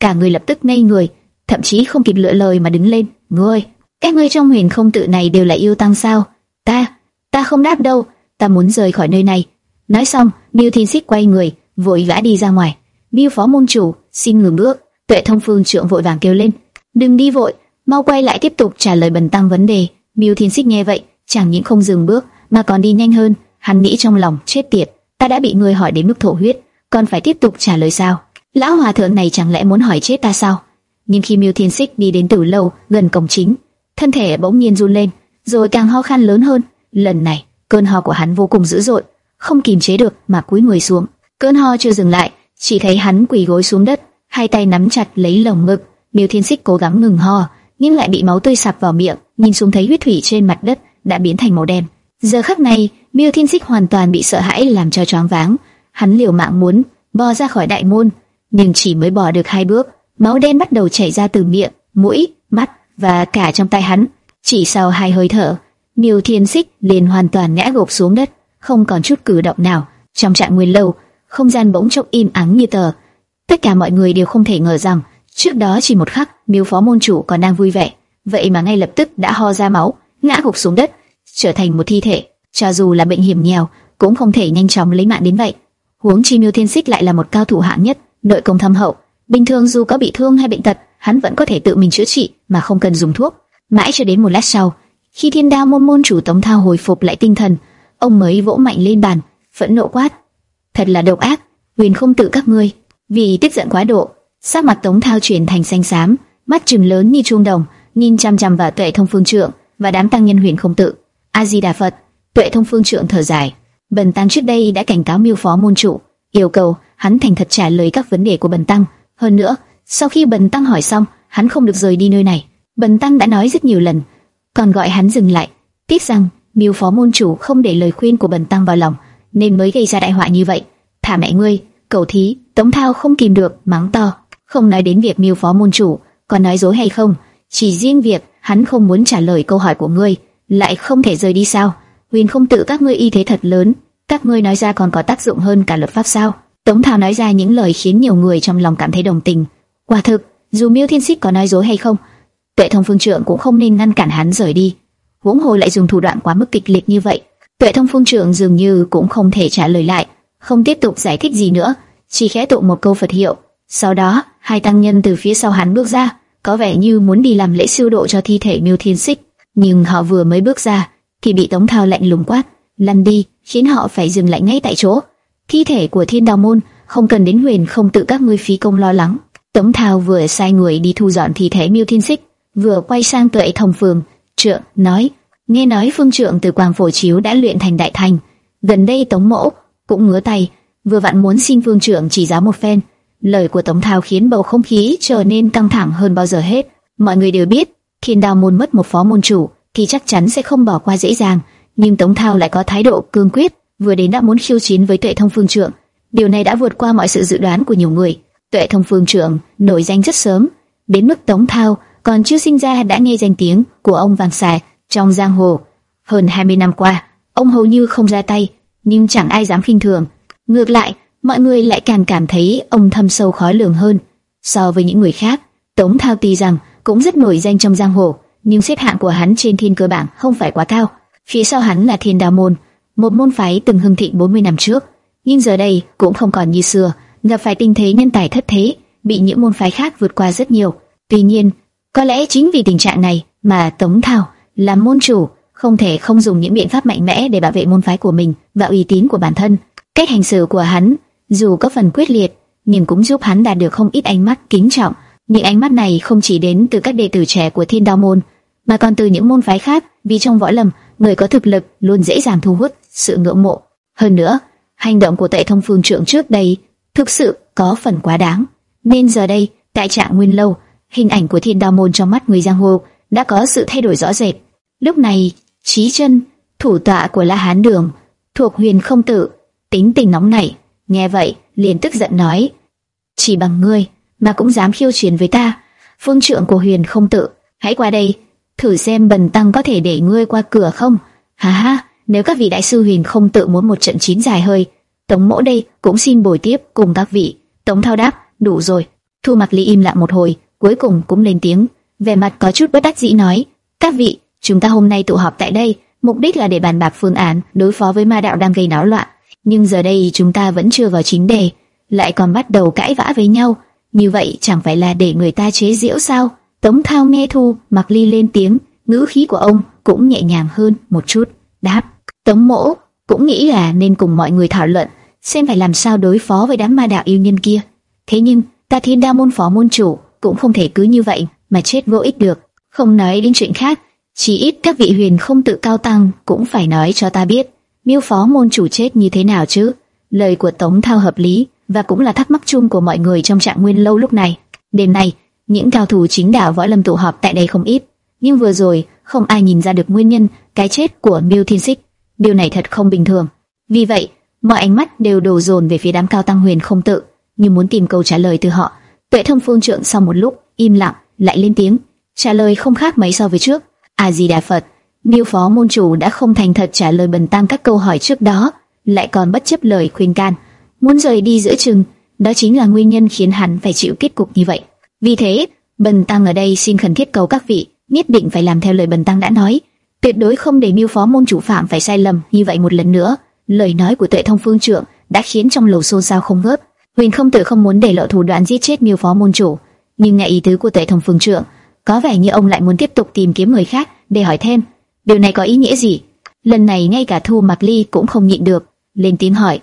cả người lập tức ngây người, thậm chí không kịp lựa lời mà đứng lên. Ngươi, các ngươi trong huyền không tự này đều là yêu tăng sao? Ta, ta không đáp đâu, ta muốn rời khỏi nơi này. Nói xong, Miêu Thiên Xích quay người, vội vã đi ra ngoài. Miêu phó môn chủ, xin ngừng bước. Tuệ Thông Phương Trượng vội vàng kêu lên, đừng đi vội, mau quay lại tiếp tục trả lời bần tăng vấn đề. Miêu Thiên Xích nghe vậy, chẳng những không dừng bước, mà còn đi nhanh hơn. Hắn nghĩ trong lòng, chết tiệt, ta đã bị người hỏi đến mức thổ huyết, còn phải tiếp tục trả lời sao? Lão hòa thượng này chẳng lẽ muốn hỏi chết ta sao? Nhưng khi Miêu Thiên Xích đi đến tử lâu gần cổng chính, thân thể bỗng nhiên run lên, rồi càng ho khan lớn hơn. Lần này, cơn ho của hắn vô cùng dữ dội, không kìm chế được mà cúi người xuống. Cơn ho chưa dừng lại, chỉ thấy hắn quỳ gối xuống đất, hai tay nắm chặt lấy lồng ngực. Miêu Thiên Xích cố gắng ngừng ho, nhưng lại bị máu tươi sặc vào miệng, nhìn xuống thấy huyết thủy trên mặt đất đã biến thành màu đen. Giờ khắc này, Miêu Thiên Xích hoàn toàn bị sợ hãi làm cho choáng váng. Hắn liều mạng muốn bò ra khỏi đại môn, nhưng chỉ mới bò được hai bước, máu đen bắt đầu chảy ra từ miệng, mũi, mắt và cả trong tay hắn. Chỉ sau hai hơi thở, Miêu Thiên Xích liền hoàn toàn ngã gục xuống đất, không còn chút cử động nào. Trong trạng nguyên lâu, không gian bỗng chốc im ắng như tờ. Tất cả mọi người đều không thể ngờ rằng, trước đó chỉ một khắc, Miêu phó môn chủ còn đang vui vẻ, vậy mà ngay lập tức đã ho ra máu, ngã gục xuống đất, trở thành một thi thể. Cho dù là bệnh hiểm nghèo, cũng không thể nhanh chóng lấy mạng đến vậy. Huống chi Miêu Thiên Xích lại là một cao thủ hạng nhất, nội công thâm hậu, bình thường dù có bị thương hay bệnh tật, hắn vẫn có thể tự mình chữa trị mà không cần dùng thuốc. Mãi cho đến một lát sau, khi Thiên Đao môn môn chủ Tống Thao hồi phục lại tinh thần, ông mới vỗ mạnh lên bàn, phẫn nộ quát: "Thật là độc ác, huyền không tự các ngươi!" Vì tức giận quá độ, sắc mặt Tống Thao chuyển thành xanh xám, mắt trừng lớn như chuông đồng, nhìn chăm chăm vào Tuệ Thông Phương Trượng và đám tăng nhân huyền không tự. A Di Đà Phật. Tuệ Thông Phương Trượng thở dài, Bần tăng trước đây đã cảnh cáo Miêu Phó môn chủ, yêu cầu hắn thành thật trả lời các vấn đề của Bần tăng. Hơn nữa, sau khi Bần tăng hỏi xong, hắn không được rời đi nơi này. Bần tăng đã nói rất nhiều lần, còn gọi hắn dừng lại. Tiếc rằng Miêu Phó môn chủ không để lời khuyên của Bần tăng vào lòng, nên mới gây ra đại họa như vậy. Thả mẹ ngươi, cầu thí, Tống Thao không kìm được, mắng to. Không nói đến việc Miêu Phó môn chủ có nói dối hay không, chỉ riêng việc hắn không muốn trả lời câu hỏi của ngươi, lại không thể rời đi sao? Huyền không tự các ngươi y thế thật lớn, các ngươi nói ra còn có tác dụng hơn cả luật pháp sao? Tống thao nói ra những lời khiến nhiều người trong lòng cảm thấy đồng tình. Quả thực, dù Miêu Thiên Xích có nói dối hay không, Tuệ Thông Phương Trượng cũng không nên ngăn cản hắn rời đi. Huống hồ lại dùng thủ đoạn quá mức kịch liệt như vậy, Tuệ Thông Phương Trượng dường như cũng không thể trả lời lại, không tiếp tục giải thích gì nữa, chỉ khẽ tụng một câu Phật hiệu. Sau đó, hai tăng nhân từ phía sau hắn bước ra, có vẻ như muốn đi làm lễ siêu độ cho thi thể Miêu Thiên Xích, nhưng họ vừa mới bước ra, thì bị Tống Thao lạnh lùng quát, lăn đi, khiến họ phải dừng lại ngay tại chỗ. Thi thể của Thiên Đào môn không cần đến huyền không tự các ngươi phí công lo lắng. Tống Thao vừa sai người đi thu dọn thi thể Miêu Thiên Xích, vừa quay sang Tuệ Thông Phường, trượng nói, nghe nói Phương Trượng từ Quang Phổ Chiếu đã luyện thành đại thành, gần đây Tống mẫu cũng ngứa tay, vừa vặn muốn xin Phương Trượng chỉ giáo một phen. Lời của Tống Thao khiến bầu không khí trở nên căng thẳng hơn bao giờ hết. Mọi người đều biết, Thiên Đào môn mất một phó môn chủ, thì chắc chắn sẽ không bỏ qua dễ dàng. Nhưng Tống Thao lại có thái độ cương quyết, vừa đến đã muốn khiêu chiến với Tuệ Thông Phương Trượng. Điều này đã vượt qua mọi sự dự đoán của nhiều người. Tuệ Thông Phương Trượng nổi danh rất sớm, đến mức Tống Thao còn chưa sinh ra đã nghe danh tiếng của ông vàng xài trong giang hồ. Hơn 20 năm qua, ông hầu như không ra tay, nhưng chẳng ai dám khinh thường. Ngược lại, mọi người lại càng cảm thấy ông thâm sâu khó lường hơn so với những người khác. Tống Thao tuy rằng cũng rất nổi danh trong giang hồ, nhưng xếp hạng của hắn trên thiên cơ bảng không phải quá cao. Phía sau hắn là Thiên Đao môn, một môn phái từng hưng thịnh 40 năm trước, nhưng giờ đây cũng không còn như xưa, gặp phải tình thế nhân tài thất thế, bị những môn phái khác vượt qua rất nhiều. Tuy nhiên, có lẽ chính vì tình trạng này mà Tống Thao làm môn chủ không thể không dùng những biện pháp mạnh mẽ để bảo vệ môn phái của mình và uy tín của bản thân. Cách hành xử của hắn dù có phần quyết liệt, nhưng cũng giúp hắn đạt được không ít ánh mắt kính trọng. Những ánh mắt này không chỉ đến từ các đệ tử trẻ của Thiên Đao môn, mà còn từ những môn phái khác, vì trong võ lâm, người có thực lực luôn dễ dàng thu hút sự ngưỡng mộ. Hơn nữa, hành động của Tệ Thông Phương trưởng trước đây thực sự có phần quá đáng, nên giờ đây, tại trạng Nguyên lâu, hình ảnh của Thiên Đao môn trong mắt người giang hồ đã có sự thay đổi rõ rệt. Lúc này, trí Chân, thủ tọa của La Hán Đường, thuộc Huyền Không Tự, tính tình nóng nảy, nghe vậy, liền tức giận nói: "Chỉ bằng ngươi mà cũng dám khiêu chiến với ta, phương trưởng của Huyền Không Tự, hãy qua đây, thử xem bần tăng có thể để ngươi qua cửa không? Ha ha, nếu các vị đại sư huyền không tự muốn một trận chiến dài hơi, Tống Mỗ đây cũng xin bồi tiếp cùng các vị. Tống Thao đáp, đủ rồi. Thu Mặc Ly im lặng một hồi, cuối cùng cũng lên tiếng, vẻ mặt có chút bất đắc dĩ nói: các vị, chúng ta hôm nay tụ họp tại đây, mục đích là để bàn bạc phương án đối phó với ma đạo đang gây náo loạn. Nhưng giờ đây chúng ta vẫn chưa vào chính đề, lại còn bắt đầu cãi vã với nhau, như vậy chẳng phải là để người ta chế giễu sao? Tống Thao nghe Thu Mặc Ly lên tiếng, ngữ khí của ông cũng nhẹ nhàng hơn một chút. Đáp, Tống Mỗ cũng nghĩ là nên cùng mọi người thảo luận, xem phải làm sao đối phó với đám ma đạo yêu nhân kia. Thế nhưng, ta thiên đa môn phó môn chủ cũng không thể cứ như vậy mà chết vô ích được. Không nói đến chuyện khác, chỉ ít các vị huyền không tự cao tăng cũng phải nói cho ta biết, miêu phó môn chủ chết như thế nào chứ. Lời của Tống Thao hợp lý và cũng là thắc mắc chung của mọi người trong trạng nguyên lâu lúc này. Đêm nay, những cao thủ chính đạo võ lâm tụ họp tại đây không ít, nhưng vừa rồi không ai nhìn ra được nguyên nhân cái chết của Miêu Thiên Sích. Điều này thật không bình thường. Vì vậy, mọi ánh mắt đều đổ dồn về phía đám cao tăng huyền không tự, như muốn tìm câu trả lời từ họ. Tuệ Thông Phương Trượng sau một lúc im lặng lại lên tiếng, trả lời không khác mấy so với trước. A Di Đà Phật, Miêu phó môn chủ đã không thành thật trả lời bần tăng các câu hỏi trước đó, lại còn bất chấp lời khuyên can, muốn rời đi giữa chừng, đó chính là nguyên nhân khiến hắn phải chịu kết cục như vậy. Vì thế, bần tăng ở đây xin khẩn thiết cầu các vị nhất định phải làm theo lời bần tăng đã nói, tuyệt đối không để miêu phó môn chủ phạm phải sai lầm như vậy một lần nữa. Lời nói của Tuệ Thông Phương trưởng đã khiến trong lầu xôn xao không ngớt. Huyền không tự không muốn để lộ thủ đoạn giết chết miêu phó môn chủ, nhưng nghe ý tứ của Tuệ Thông Phương trưởng, có vẻ như ông lại muốn tiếp tục tìm kiếm người khác để hỏi thêm. Điều này có ý nghĩa gì? Lần này ngay cả Thu Mặc Ly cũng không nhịn được, lên tiếng hỏi.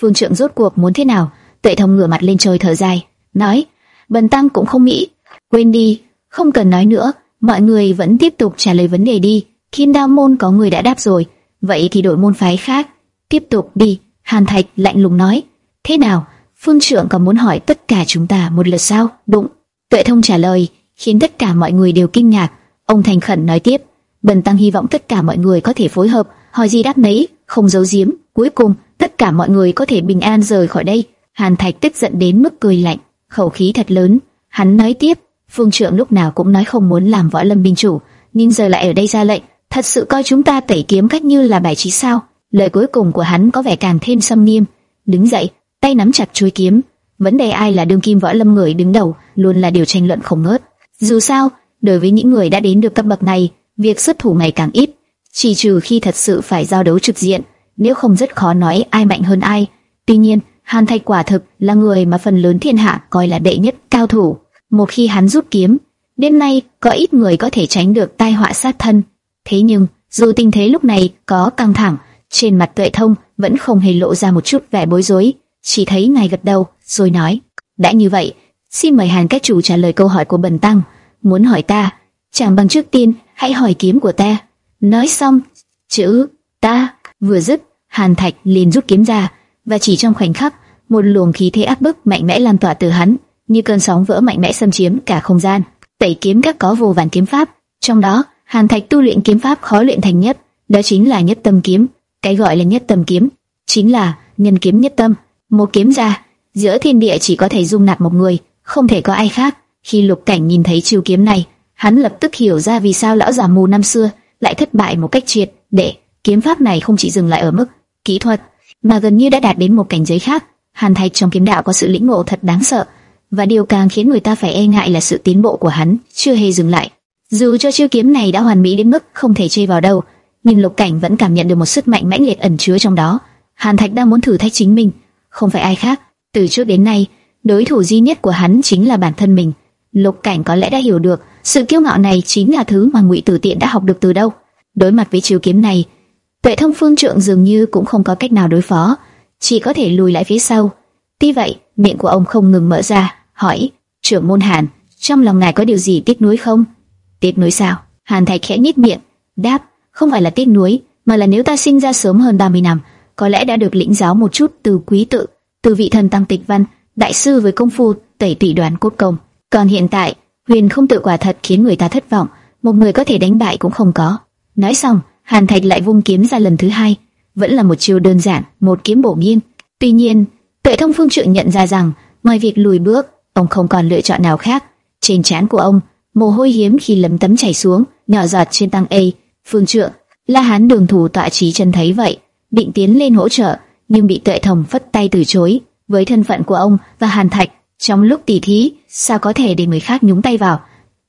Phương trưởng rốt cuộc muốn thế nào? Tuệ Thông ngửa mặt lên trời thở dài, nói: Bần tăng cũng không nghĩ, quên đi, không cần nói nữa, mọi người vẫn tiếp tục trả lời vấn đề đi. Thiên Đao môn có người đã đáp rồi, vậy thì đổi môn phái khác, tiếp tục đi. Hàn Thạch lạnh lùng nói: Thế nào? Phương trưởng còn muốn hỏi tất cả chúng ta một lượt sao? Đúng. Tuệ Thông trả lời, khiến tất cả mọi người đều kinh ngạc. Ông thành khẩn nói tiếp: Bần tăng hy vọng tất cả mọi người có thể phối hợp, hỏi gì đáp nấy, không giấu giếm. Cuối cùng, tất cả mọi người có thể bình an rời khỏi đây. Hàn Thạch tức giận đến mức cười lạnh, khẩu khí thật lớn. Hắn nói tiếp: Phương trưởng lúc nào cũng nói không muốn làm võ lâm binh chủ, nhưng giờ lại ở đây ra lệnh, thật sự coi chúng ta tẩy kiếm cách như là bài trí sao? Lời cuối cùng của hắn có vẻ càng thêm xâm nghiêm. Đứng dậy, tay nắm chặt chuôi kiếm. Vấn đề ai là đương kim võ lâm người đứng đầu luôn là điều tranh luận không ngớt. Dù sao, đối với những người đã đến được cấp bậc này, việc xuất thủ ngày càng ít, chỉ trừ khi thật sự phải giao đấu trực diện, nếu không rất khó nói ai mạnh hơn ai. Tuy nhiên, Hàn Thạch quả thực là người mà phần lớn thiên hạ coi là đệ nhất cao thủ. Một khi hắn rút kiếm, đêm nay có ít người có thể tránh được tai họa sát thân. Thế nhưng, dù tình thế lúc này có căng thẳng, trên mặt Tuệ Thông vẫn không hề lộ ra một chút vẻ bối rối, chỉ thấy ngài gật đầu rồi nói: "Đã như vậy, xin mời Hàn các chủ trả lời câu hỏi của Bần tăng. Muốn hỏi ta, chẳng bằng trước tiên hãy hỏi kiếm của ta." Nói xong, chữ "ta" vừa dứt, Hàn Thạch liền rút kiếm ra, và chỉ trong khoảnh khắc, một luồng khí thế áp bức mạnh mẽ lan tỏa từ hắn, như cơn sóng vỡ mạnh mẽ xâm chiếm cả không gian. Tẩy kiếm các có vô vàn kiếm pháp, trong đó, Hàn Thạch tu luyện kiếm pháp khó luyện thành nhất, đó chính là nhất tâm kiếm. Cái gọi là nhất tâm kiếm, chính là nhân kiếm nhất tâm. Một kiếm ra, giữa thiên địa chỉ có thể dung nạp một người, không thể có ai khác. Khi Lục Cảnh nhìn thấy chiêu kiếm này, hắn lập tức hiểu ra vì sao lão già mù năm xưa lại thất bại một cách triệt để. Kiếm pháp này không chỉ dừng lại ở mức kỹ thuật, mà gần như đã đạt đến một cảnh giới khác. Hàn Thạch trong kiếm đạo có sự lĩnh ngộ thật đáng sợ, và điều càng khiến người ta phải e ngại là sự tiến bộ của hắn chưa hề dừng lại. Dù cho chiêu kiếm này đã hoàn mỹ đến mức không thể chê vào đâu, nhưng Lục Cảnh vẫn cảm nhận được một sức mạnh mãnh liệt ẩn chứa trong đó. Hàn Thạch đang muốn thử thách chính mình, không phải ai khác. Từ trước đến nay, đối thủ duy nhất của hắn chính là bản thân mình. Lục Cảnh có lẽ đã hiểu được, sự kiêu ngạo này chính là thứ mà Ngụy Tử Tiện đã học được từ đâu. Đối mặt với chiêu kiếm này, Tuệ Thông Phương Trượng dường như cũng không có cách nào đối phó, chỉ có thể lùi lại phía sau. Tuy vậy, miệng của ông không ngừng mở ra, hỏi: "Trưởng môn Hàn, trong lòng ngài có điều gì tiếc nuối không?" "Tiếc nuối sao?" Hàn Thạch khẽ nhếch miệng, đáp: "Không phải là tiếc nuối, mà là nếu ta sinh ra sớm hơn 30 năm, có lẽ đã được lĩnh giáo một chút từ quý tự, từ vị thần tăng tịch văn, đại sư với công phu tẩy tỷ đoàn cốt công. Còn hiện tại, huyền không tự quả thật khiến người ta thất vọng, một người có thể đánh bại cũng không có." Nói xong, Hàn Thạch lại vung kiếm ra lần thứ hai, vẫn là một chiêu đơn giản, một kiếm bổ nghiêng. Tuy nhiên, Tuệ Thông Phương Trượng nhận ra rằng, ngoài việc lùi bước, ông không còn lựa chọn nào khác. Trên trán của ông, mồ hôi hiếm khi lấm tấm chảy xuống, nhỏ giọt trên tăng A. Phương Trượng, La Hán đường thủ tọa trí chân thấy vậy, định tiến lên hỗ trợ, nhưng bị Tuệ Thông phất tay từ chối. Với thân phận của ông và Hàn Thạch, trong lúc tỉ thí, sao có thể để người khác nhúng tay vào?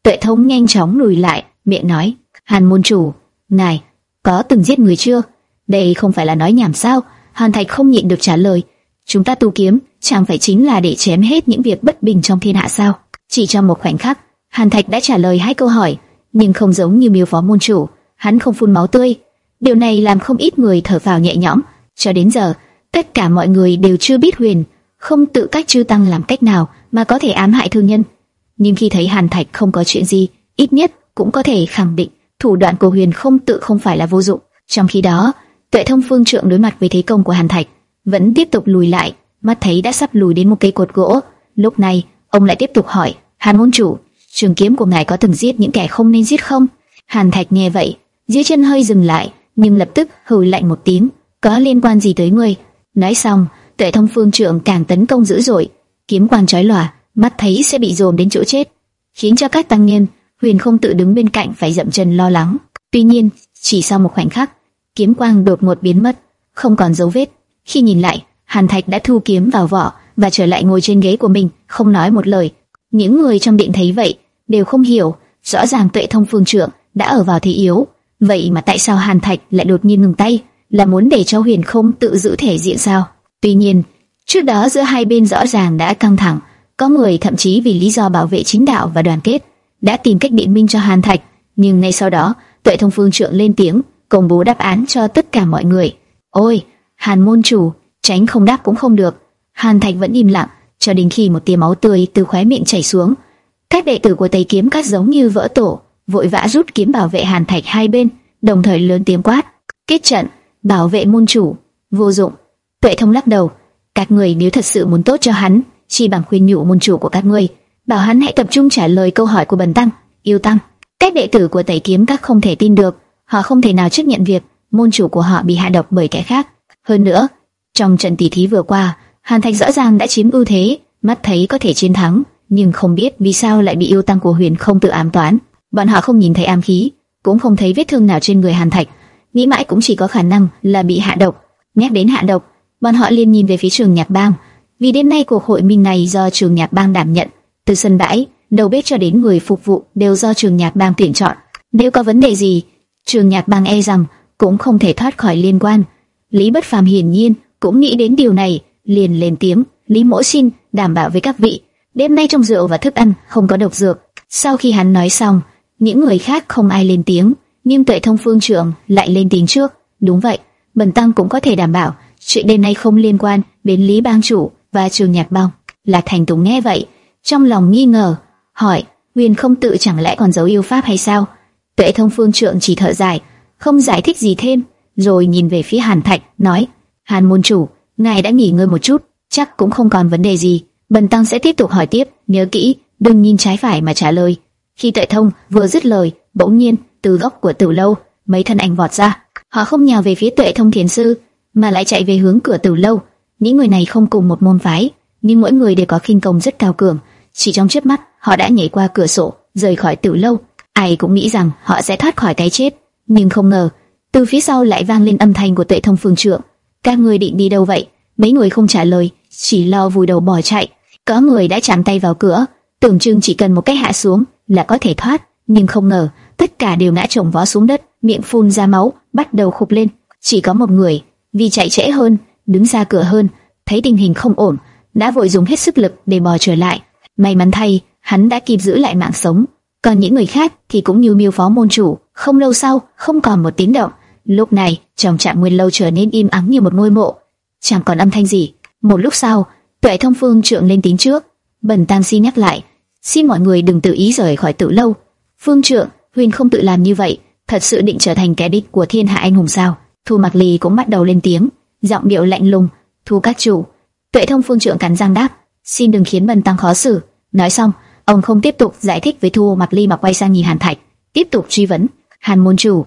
Tuệ Thông nhanh chóng lùi lại, miệng nói: Hàn môn chủ, ngài có từng giết người chưa? Đây không phải là nói nhảm sao? Hàn Thạch không nhịn được trả lời. Chúng ta tu kiếm, chẳng phải chính là để chém hết những việc bất bình trong thiên hạ sao? Chỉ trong một khoảnh khắc, Hàn Thạch đã trả lời hai câu hỏi, nhưng không giống như miêu phó môn chủ, hắn không phun máu tươi. Điều này làm không ít người thở vào nhẹ nhõm. Cho đến giờ, tất cả mọi người đều chưa biết Huyền không tự cách chư tăng làm cách nào mà có thể ám hại thương nhân. Nhưng khi thấy Hàn Thạch không có chuyện gì, ít nhất cũng có thể khẳng định thủ đoạn của Huyền không tự không phải là vô dụng. Trong khi đó, Tuệ Thông Phương Trượng đối mặt với thế công của Hàn Thạch, vẫn tiếp tục lùi lại, mắt thấy đã sắp lùi đến một cây cột gỗ. Lúc này, ông lại tiếp tục hỏi: "Hàn môn chủ, trường kiếm của ngài có từng giết những kẻ không nên giết không?" Hàn Thạch nghe vậy, dưới chân hơi dừng lại, nhưng lập tức hừ lạnh một tiếng: "Có liên quan gì tới ngươi?" Nói xong, Tuệ Thông Phương trưởng càng tấn công dữ dội, kiếm quang chói lòa, mắt thấy sẽ bị dồn đến chỗ chết, khiến cho các tăng nhân Huyền không tự đứng bên cạnh phải dậm chân lo lắng. Tuy nhiên, Chỉ sau một khoảnh khắc, kiếm quang đột ngột biến mất, không còn dấu vết. Khi nhìn lại, Hàn Thạch đã thu kiếm vào vỏ và trở lại ngồi trên ghế của mình, không nói một lời. Những người trong điện thấy vậy đều không hiểu, rõ ràng Tuệ Thông Phương trưởng đã ở vào thế yếu, vậy mà tại sao Hàn Thạch lại đột nhiên ngừng tay, là muốn để cho Huyền không tự giữ thể diện sao? Tuy nhiên, trước đó giữa hai bên rõ ràng đã căng thẳng, có người thậm chí vì lý do bảo vệ chính đạo và đoàn kết đã tìm cách biện minh cho Hàn Thạch, nhưng ngay sau đó, Tuệ Thông Phương trưởng lên tiếng, công bố đáp án cho tất cả mọi người. Ôi, Hàn môn chủ, tránh không đáp cũng không được. Hàn Thạch vẫn im lặng, cho đến khi một tia máu tươi từ khóe miệng chảy xuống. Các đệ tử của Tây Kiếm Các giống như vỡ tổ, vội vã rút kiếm bảo vệ Hàn Thạch hai bên, đồng thời lớn tiếng quát: "Kết trận, bảo vệ môn chủ." Vô dụng. Tuệ Thông lắc đầu, "Các người nếu thật sự muốn tốt cho hắn, chỉ bằng khuyên nhủ môn chủ của các ngươi, bảo hắn hãy tập trung trả lời câu hỏi của Bần tăng, yêu tăng." Các đệ tử của tẩy Kiếm Các không thể tin được, họ không thể nào chấp nhận việc môn chủ của họ bị hạ độc bởi kẻ khác. Hơn nữa, trong trận tỷ thí vừa qua, Hàn Thạch rõ ràng đã chiếm ưu thế, mắt thấy có thể chiến thắng, nhưng không biết vì sao lại bị yêu tăng của Huyền không tự ám toán. Bọn họ không nhìn thấy ám khí, cũng không thấy vết thương nào trên người Hàn Thạch, nghĩ mãi cũng chỉ có khả năng là bị hạ độc. Nhắc đến hạ độc, bọn họ liền nhìn về phía trường nhạc bang, vì đêm nay cuộc hội minh này do trường nhạc bang đảm nhận, từ sân bãi, đầu bếp cho đến người phục vụ đều do trường nhạc bang tuyển chọn. Nếu có vấn đề gì, trường nhạc bang e rằng cũng không thể thoát khỏi liên quan. Lý Bất Phàm hiển nhiên cũng nghĩ đến điều này, liền lên tiếng, Lý Mỗ xin đảm bảo với các vị, đêm nay trong rượu và thức ăn không có độc dược. Sau khi hắn nói xong, những người khác không ai lên tiếng, nhưng Tuệ Thông Phương trưởng lại lên tiếng trước. Đúng vậy, Bần tăng cũng có thể đảm bảo, chuyện đêm nay không liên quan đến Lý Bang chủ và Trường Nhạc Bang. Lạc Thành Tùng nghe vậy, trong lòng nghi ngờ, hỏi: Huyền không tự chẳng lẽ còn giấu yêu pháp hay sao? Tuệ Thông Phương trưởng chỉ thở dài, không giải thích gì thêm, rồi nhìn về phía Hàn Thạch, nói: Hàn môn chủ, ngài đã nghỉ ngơi một chút, chắc cũng không còn vấn đề gì. Bần tăng sẽ tiếp tục hỏi tiếp, nhớ kỹ, đừng nhìn trái phải mà trả lời. Khi Tuệ Thông vừa dứt lời, bỗng nhiên từ góc của tử lâu, mấy thân ảnh vọt ra. Họ không nhào về phía Tuệ Thông thiền sư, mà lại chạy về hướng cửa tử lâu. Những người này không cùng một môn phái, nhưng mỗi người đều có khinh công rất cao cường. Chỉ trong chớp mắt, họ đã nhảy qua cửa sổ, rời khỏi tử lâu. Ai cũng nghĩ rằng họ sẽ thoát khỏi cái chết, nhưng không ngờ, từ phía sau lại vang lên âm thanh của Tuệ Thông phương trưởng. Các người định đi đâu vậy? Mấy người không trả lời, chỉ lo vùi đầu bỏ chạy. Có người đã chạm tay vào cửa, tưởng chừng chỉ cần một cái hạ xuống là có thể thoát, nhưng không ngờ tất cả đều ngã chồng vó xuống đất, miệng phun ra máu, bắt đầu khục lên. Chỉ có một người, vì chạy trễ hơn, đứng ra cửa hơn, thấy tình hình không ổn, đã vội dùng hết sức lực để bò trở lại. May mắn thay, hắn đã kịp giữ lại mạng sống. Còn những người khác thì cũng như miêu phó môn chủ, không lâu sau, không còn một tiếng động. Lúc này, trong trạm nguyên lâu trở nên im ắng như một ngôi mộ, chẳng còn âm thanh gì. Một lúc sau, Tuệ Thông Phương trượng lên tiếng trước, Bần Tam si nhắc lại, xin mọi người đừng tự ý rời khỏi tự lâu. Phương trượng, Huynh không tự làm như vậy, thật sự định trở thành kẻ địch của thiên hạ anh hùng sao? Thu Mặc Ly cũng bắt đầu lên tiếng, giọng điệu lạnh lùng, "Thu các chủ." Tuệ Thông Phương trượng cắn răng đáp, "Xin đừng khiến Bần Tăng khó xử." Nói xong, ông không tiếp tục giải thích với Thu Mặc Ly mà quay sang nhìn Hàn Thạch, tiếp tục truy vấn, "Hàn môn chủ,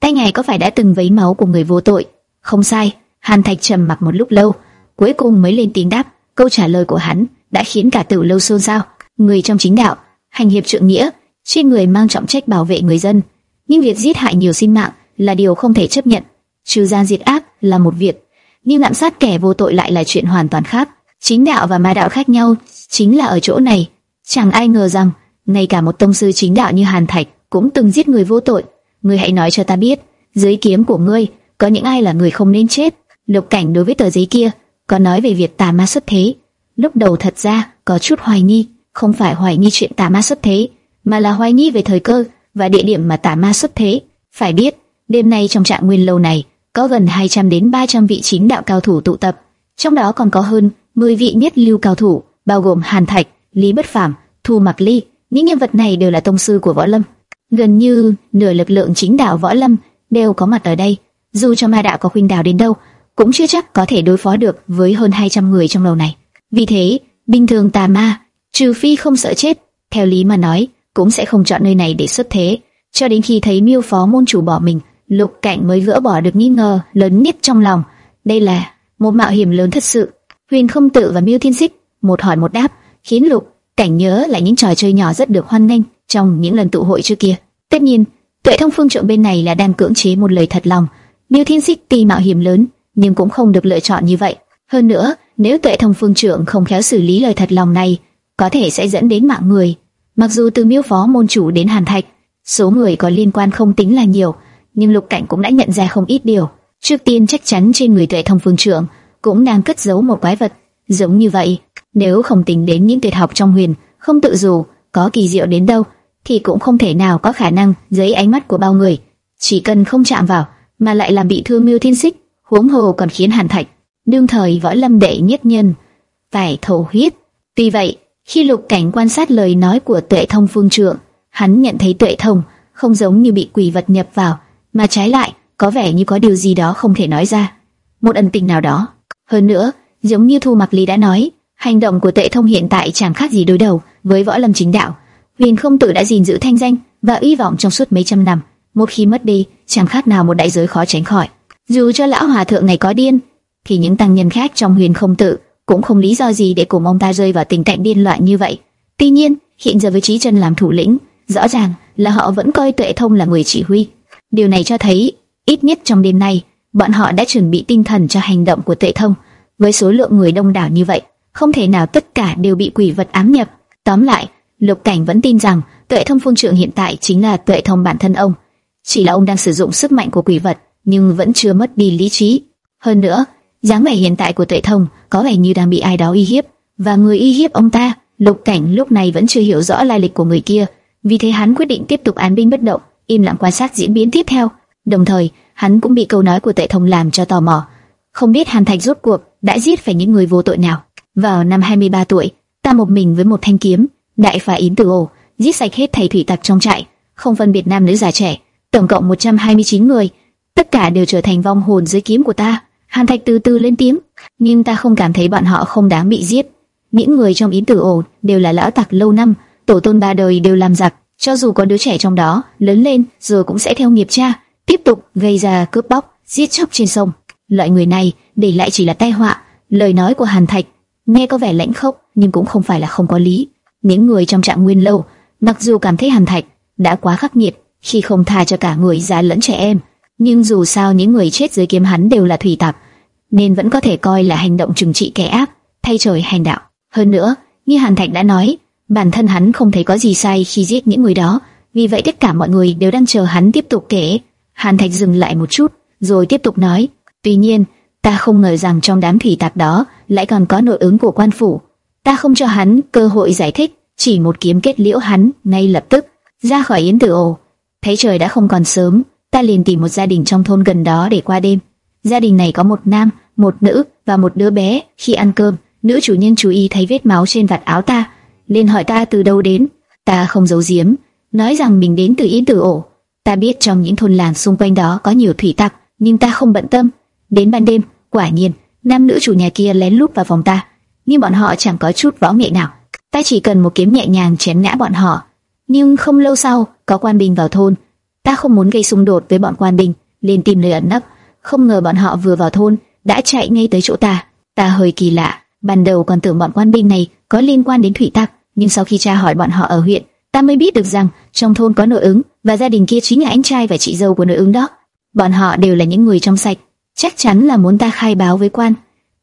tay ngài có phải đã từng vấy máu của người vô tội?" "Không sai." Hàn Thạch trầm mặc một lúc lâu, cuối cùng mới lên tiếng đáp. Câu trả lời của hắn đã khiến cả tử lâu xôn xao. Người trong chính đạo, hành hiệp trượng nghĩa, trên người mang trọng trách bảo vệ người dân, nhưng việc giết hại nhiều sinh mạng là điều không thể chấp nhận. Trừ gian diệt ác là một việc, nhưng lạm sát kẻ vô tội lại là chuyện hoàn toàn khác. Chính đạo và ma đạo khác nhau chính là ở chỗ này. Chẳng ai ngờ rằng ngay cả một tông sư chính đạo như Hàn Thạch cũng từng giết người vô tội. Ngươi hãy nói cho ta biết, dưới kiếm của ngươi có những ai là người không nên chết? Lục Cảnh đối với tờ giấy kia có nói về việc tà ma xuất thế. Lúc đầu thật ra có chút hoài nghi, không phải hoài nghi chuyện tà ma xuất thế, mà là hoài nghi về thời cơ và địa điểm mà tà ma xuất thế. Phải biết, đêm nay trong trạng nguyên lâu này có gần 200 đến 300 vị chính đạo cao thủ tụ tập, trong đó còn có hơn 10 vị nhất lưu cao thủ, bao gồm Hàn Thạch, Lý Bất Phàm, Thu Mặc Ly. Những nhân vật này đều là tông sư của võ lâm. Gần như nửa lực lượng chính đạo võ lâm đều có mặt ở đây. Dù cho ma đạo có khuynh đảo đến đâu, cũng chưa chắc có thể đối phó được với hơn 200 người trong lầu này. Vì thế, bình thường tà ma, trừ phi không sợ chết, theo lý mà nói, cũng sẽ không chọn nơi này để xuất thế. Cho đến khi thấy miêu phó môn chủ bỏ mình, lục cảnh mới gỡ bỏ được nghi ngờ lớn nhất trong lòng. Đây là một mạo hiểm lớn thật sự. Huyền không tự và miêu thiên xích, một hỏi một đáp, khiến lục cảnh nhớ lại những trò chơi nhỏ rất được hoan nghênh trong những lần tụ hội trước kia. Tất nhiên, Tuệ Thông Phương Trượng bên này là đang cưỡng chế một lời thật lòng. Miêu Thiên Xích tuy mạo hiểm lớn, nhưng cũng không được lựa chọn như vậy. Hơn nữa, nếu Tuệ Thông Phương trưởng không khéo xử lý lời thật lòng này, có thể sẽ dẫn đến mạng người. Mặc dù từ Miêu Phó môn chủ đến Hàn Thạch, số người có liên quan không tính là nhiều, nhưng Lục Cảnh cũng đã nhận ra không ít điều. Trước tiên chắc chắn trên người Tuệ Thông Phương trưởng cũng đang cất giấu một quái vật giống như vậy. Nếu không tính đến những tuyệt học trong huyền, không tự dù có kỳ diệu đến đâu, thì cũng không thể nào có khả năng dưới ánh mắt của bao người. Chỉ cần không chạm vào, mà lại làm bị thương Miêu Thiên Xích, huống hồ còn khiến Hàn Thạch, đương thời võ lâm đệ nhất nhân, phải thổ huyết. Tuy vậy, khi Lục Cảnh quan sát lời nói của Tuệ Thông Phương Trượng, hắn nhận thấy Tuệ Thông không giống như bị quỷ vật nhập vào, mà trái lại có vẻ như có điều gì đó không thể nói ra, một ẩn tình nào đó. Hơn nữa, giống như Thu Mặc Ly đã nói, hành động của Tuệ Thông hiện tại chẳng khác gì đối đầu với võ lâm chính đạo. Huyền không tự đã gìn giữ thanh danh và uy vọng trong suốt mấy trăm năm, một khi mất đi, chẳng khác nào một đại giới khó tránh khỏi. Dù cho lão hòa thượng này có điên, thì những tăng nhân khác trong huyền không tự cũng không lý do gì để cùng ông ta rơi vào tình trạng điên loạn như vậy. Tuy nhiên, hiện giờ với trí chân làm thủ lĩnh, rõ ràng là họ vẫn coi tuệ thông là người chỉ huy. Điều này cho thấy, ít nhất trong đêm nay, bọn họ đã chuẩn bị tinh thần cho hành động của tuệ thông. Với số lượng người đông đảo như vậy, không thể nào tất cả đều bị quỷ vật ám nhập. Tóm lại, Lục Cảnh vẫn tin rằng tuệ thông phương trưởng hiện tại chính là tuệ thông bản thân ông. Chỉ là ông đang sử dụng sức mạnh của quỷ vật, nhưng vẫn chưa mất đi lý trí. Hơn nữa, dáng vẻ hiện tại của tuệ thông có vẻ như đang bị ai đó uy hiếp, và người uy hiếp ông ta, Lục Cảnh lúc này vẫn chưa hiểu rõ lai lịch của người kia, vì thế hắn quyết định tiếp tục án binh bất động, im lặng quan sát diễn biến tiếp theo. Đồng thời, hắn cũng bị câu nói của tuệ thông làm cho tò mò, không biết Hàn Thạch rốt cuộc đã giết phải những người vô tội nào. Vào năm 23 tuổi, ta một mình với một thanh kiếm, đại phá yến tử ổ, giết sạch hết thầy thủy tặc trong trại, không phân biệt nam nữ già trẻ, tổng cộng 129 người, tất cả đều trở thành vong hồn dưới kiếm của ta. Hàn Thạch từ từ lên tiếng, nhưng ta không cảm thấy bọn họ không đáng bị giết. Những người trong yến tử ổ đều là lão tặc lâu năm, tổ tôn ba đời đều làm giặc, cho dù có đứa trẻ trong đó lớn lên rồi cũng sẽ theo nghiệp cha, tiếp tục gây ra cướp bóc, giết chóc trên sông. Loại người này để lại chỉ là tai họa. Lời nói của Hàn Thạch nghe có vẻ lãnh khốc, nhưng cũng không phải là không có lý. Những người trong trạng nguyên lâu, mặc dù cảm thấy Hàn Thạch đã quá khắc nghiệt khi không tha cho cả người già lẫn trẻ em, nhưng dù sao những người chết dưới kiếm hắn đều là thủy tặc, nên vẫn có thể coi là hành động trừng trị kẻ ác, thay trời hành đạo. Hơn nữa, như Hàn Thạch đã nói, bản thân hắn không thấy có gì sai khi giết những người đó, vì vậy tất cả mọi người đều đang chờ hắn tiếp tục kể. Hàn Thạch dừng lại một chút, rồi tiếp tục nói, tuy nhiên, ta không ngờ rằng trong đám thủy tặc đó lại còn có nội ứng của quan phủ. Ta không cho hắn cơ hội giải thích, chỉ một kiếm kết liễu hắn ngay lập tức ra khỏi yến tử ổ. Thấy trời đã không còn sớm, ta liền tìm một gia đình trong thôn gần đó để qua đêm. Gia đình này có một nam, một nữ và một đứa bé. Khi ăn cơm, nữ chủ nhân chú ý thấy vết máu trên vạt áo ta, liền hỏi ta từ đâu đến. Ta không giấu giếm, nói rằng mình đến từ yến tử ổ. Ta biết trong những thôn làng xung quanh đó có nhiều thủy tặc, nhưng ta không bận tâm. Đến ban đêm, quả nhiên, nam nữ chủ nhà kia lén lút vào phòng ta, nhưng bọn họ chẳng có chút võ nghệ nào. Ta chỉ cần một kiếm nhẹ nhàng chém ngã bọn họ. Nhưng không lâu sau, có quan binh vào thôn. Ta không muốn gây xung đột với bọn quan binh, liền tìm nơi ẩn nấp. Không ngờ bọn họ vừa vào thôn, đã chạy ngay tới chỗ ta. Ta hơi kỳ lạ, ban đầu còn tưởng bọn quan binh này có liên quan đến thủy tặc, nhưng sau khi tra hỏi bọn họ ở huyện, ta mới biết được rằng trong thôn có nội ứng và gia đình kia chính là anh trai và chị dâu của nội ứng đó. Bọn họ đều là những người trong sạch, chắc chắn là muốn ta khai báo với quan.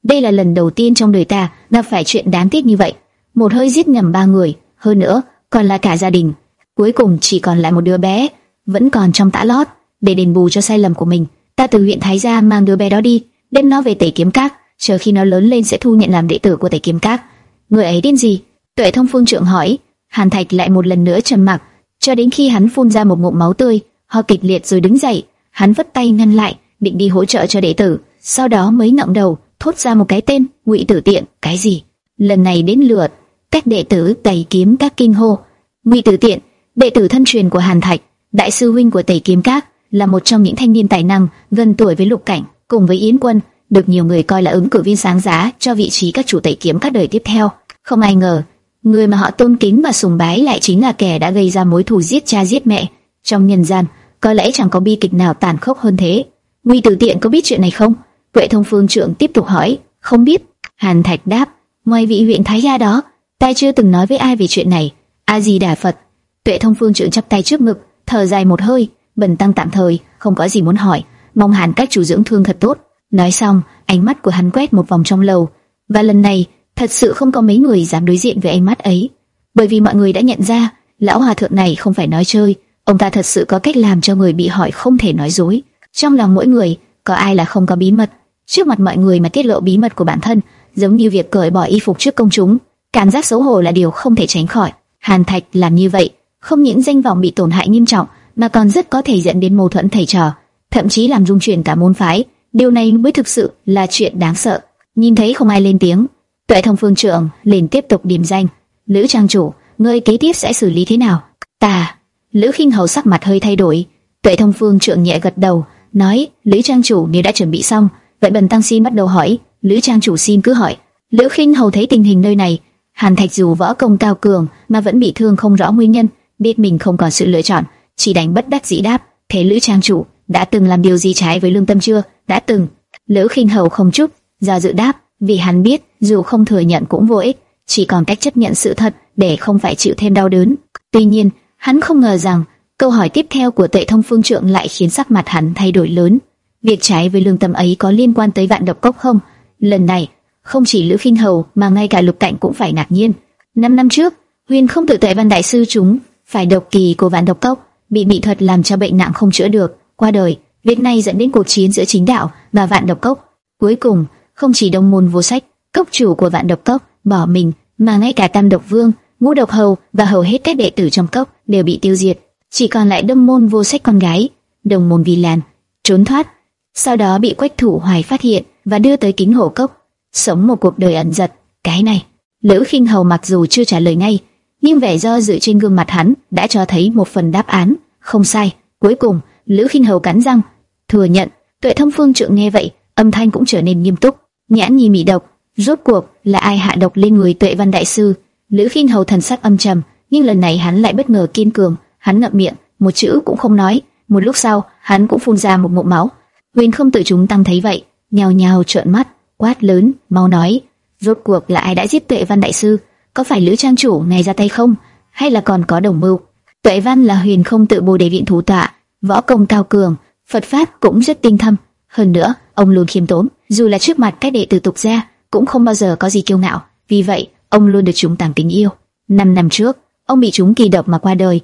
Đây là lần đầu tiên trong đời ta gặp phải chuyện đáng tiếc như vậy. Một hơi giết nhầm ba người, hơn nữa còn là cả gia đình. Cuối cùng chỉ còn lại một đứa bé, vẫn còn trong tã lót. Để đền bù cho sai lầm của mình, ta từ huyện Thái gia mang đứa bé đó đi, đem nó về Tẩy Kiếm Các, chờ khi nó lớn lên sẽ thu nhận làm đệ tử của Tẩy Kiếm Các. Người ấy điên gì? Tuệ Thông Phương trưởng hỏi. Hàn Thạch lại một lần nữa trầm mặc, cho đến khi hắn phun ra một ngụm máu tươi, ho kịch liệt rồi đứng dậy, hắn vất tay ngăn lại, định đi hỗ trợ cho đệ tử, sau đó mới ngậm đầu, thốt ra một cái tên, Ngụy Tử Tiện, cái gì? Lần này đến lượt, các đệ tử tẩy kiếm các kinh hô, Ngụy Tử Tiện, đệ tử thân truyền của Hàn Thạch, đại sư huynh của tẩy kiếm các, là một trong những thanh niên tài năng gần tuổi với Lục Cảnh, cùng với Yến Quân, được nhiều người coi là ứng cử viên sáng giá cho vị trí các chủ tẩy kiếm các đời tiếp theo. Không ai ngờ, người mà họ tôn kính và sùng bái lại chính là kẻ đã gây ra mối thù giết cha giết mẹ trong nhân gian. Có lẽ chẳng có bi kịch nào tàn khốc hơn thế. Nguy Tử Tiện có biết chuyện này không? Tuệ Thông Phương trưởng tiếp tục hỏi. Không biết. Hàn Thạch đáp. Ngoài vị huyện Thái Gia đó, ta chưa từng nói với ai về chuyện này. A Di Đà Phật. Tuệ Thông Phương trưởng chắp tay trước ngực, thở dài một hơi, Bần tăng tạm thời không có gì muốn hỏi, mong hàn các chủ dưỡng thương thật tốt. Nói xong, ánh mắt của hắn quét một vòng trong lầu, và lần này thật sự không có mấy người dám đối diện với ánh mắt ấy, bởi vì mọi người đã nhận ra lão hòa thượng này không phải nói chơi, ông ta thật sự có cách làm cho người bị hỏi không thể nói dối. Trong lòng mỗi người, có ai là không có bí mật? Trước mặt mọi người mà tiết lộ bí mật của bản thân, giống như việc cởi bỏ y phục trước công chúng, cảm giác xấu hổ là điều không thể tránh khỏi. Hàn Thạch làm như vậy, không những danh vọng bị tổn hại nghiêm trọng, mà còn rất có thể dẫn đến mâu thuẫn thầy trò, thậm chí làm rung chuyển cả môn phái. Điều này mới thực sự là chuyện đáng sợ. Nhìn thấy không ai lên tiếng, Tuệ Thông Phương trưởng liền tiếp tục điểm danh. Lữ trang chủ, ngươi kế tiếp sẽ xử lý thế nào? Ta. Lữ Khinh Hầu sắc mặt hơi thay đổi. Tuệ Thông Phương trưởng nhẹ gật đầu, nói: Lữ trang chủ nếu đã chuẩn bị xong, vậy bần tăng xin bắt đầu hỏi. Lữ trang chủ xin cứ hỏi. Lữ Khinh Hầu thấy tình hình nơi này, Hàn Thạch dù võ công cao cường mà vẫn bị thương không rõ nguyên nhân, biết mình không còn sự lựa chọn, chỉ đành bất đắc dĩ đáp: Thế Lữ trang chủ đã từng làm điều gì trái với lương tâm chưa? Đã từng. Lữ Khinh Hầu không chút do dự đáp, vì hắn biết dù không thừa nhận cũng vô ích, chỉ còn cách chấp nhận sự thật để không phải chịu thêm đau đớn. Tuy nhiên, hắn không ngờ rằng câu hỏi tiếp theo của Tệ Thông Phương Trượng lại khiến sắc mặt hắn thay đổi lớn. Việc trái với lương tâm ấy có liên quan tới vạn độc cốc không? Lần này, không chỉ Lữ Khinh Hầu mà ngay cả Lục cảnh cũng phải ngạc nhiên. Năm năm trước, Huyền không tự Tệ Văn đại sư chúng phải độc kỳ của vạn độc cốc, bị bị thuật làm cho bệnh nặng không chữa được, qua đời. Việc này dẫn đến cuộc chiến giữa chính đạo và vạn độc cốc. Cuối cùng, không chỉ đông môn vô sách, cốc chủ của vạn độc cốc bỏ mình, mà ngay cả tam độc vương, ngũ độc hầu và hầu hết các đệ tử trong cốc đều bị tiêu diệt, chỉ còn lại đông môn vô sách con gái, đồng môn vi lan trốn thoát, sau đó bị quách thủ hoài phát hiện và đưa tới kính hổ cốc, sống một cuộc đời ẩn giật. Cái này, lữ khinh hầu mặc dù chưa trả lời ngay, nhưng vẻ do dự trên gương mặt hắn đã cho thấy một phần đáp án, không sai. Cuối cùng, lữ khinh hầu cắn răng, thừa nhận. Tuệ thông phương trượng nghe vậy, âm thanh cũng trở nên nghiêm túc. Nhãn nhi mị độc, rốt cuộc là ai hạ độc lên người Tuệ Văn đại sư? Lữ Khiên Hầu thần sắc âm trầm, nhưng lần này hắn lại bất ngờ kiên cường, hắn ngậm miệng, một chữ cũng không nói. Một lúc sau, hắn cũng phun ra một ngụm máu. Huyền không tự chúng tăng thấy vậy, nhào nhào trợn mắt, quát lớn, mau nói, rốt cuộc là ai đã giết Tuệ Văn đại sư? Có phải Lữ trang chủ này ra tay không, hay là còn có đồng mưu? Tuệ Văn là Huyền không tự bồ đề viện thủ tọa, võ công cao cường, Phật pháp cũng rất tinh thâm. Hơn nữa, ông luôn khiêm tốn, dù là trước mặt các đệ tử tục gia, cũng không bao giờ có gì kiêu ngạo. Vì vậy, ông luôn được chúng tàng kính yêu. Năm năm trước, ông bị chúng kỳ độc mà qua đời,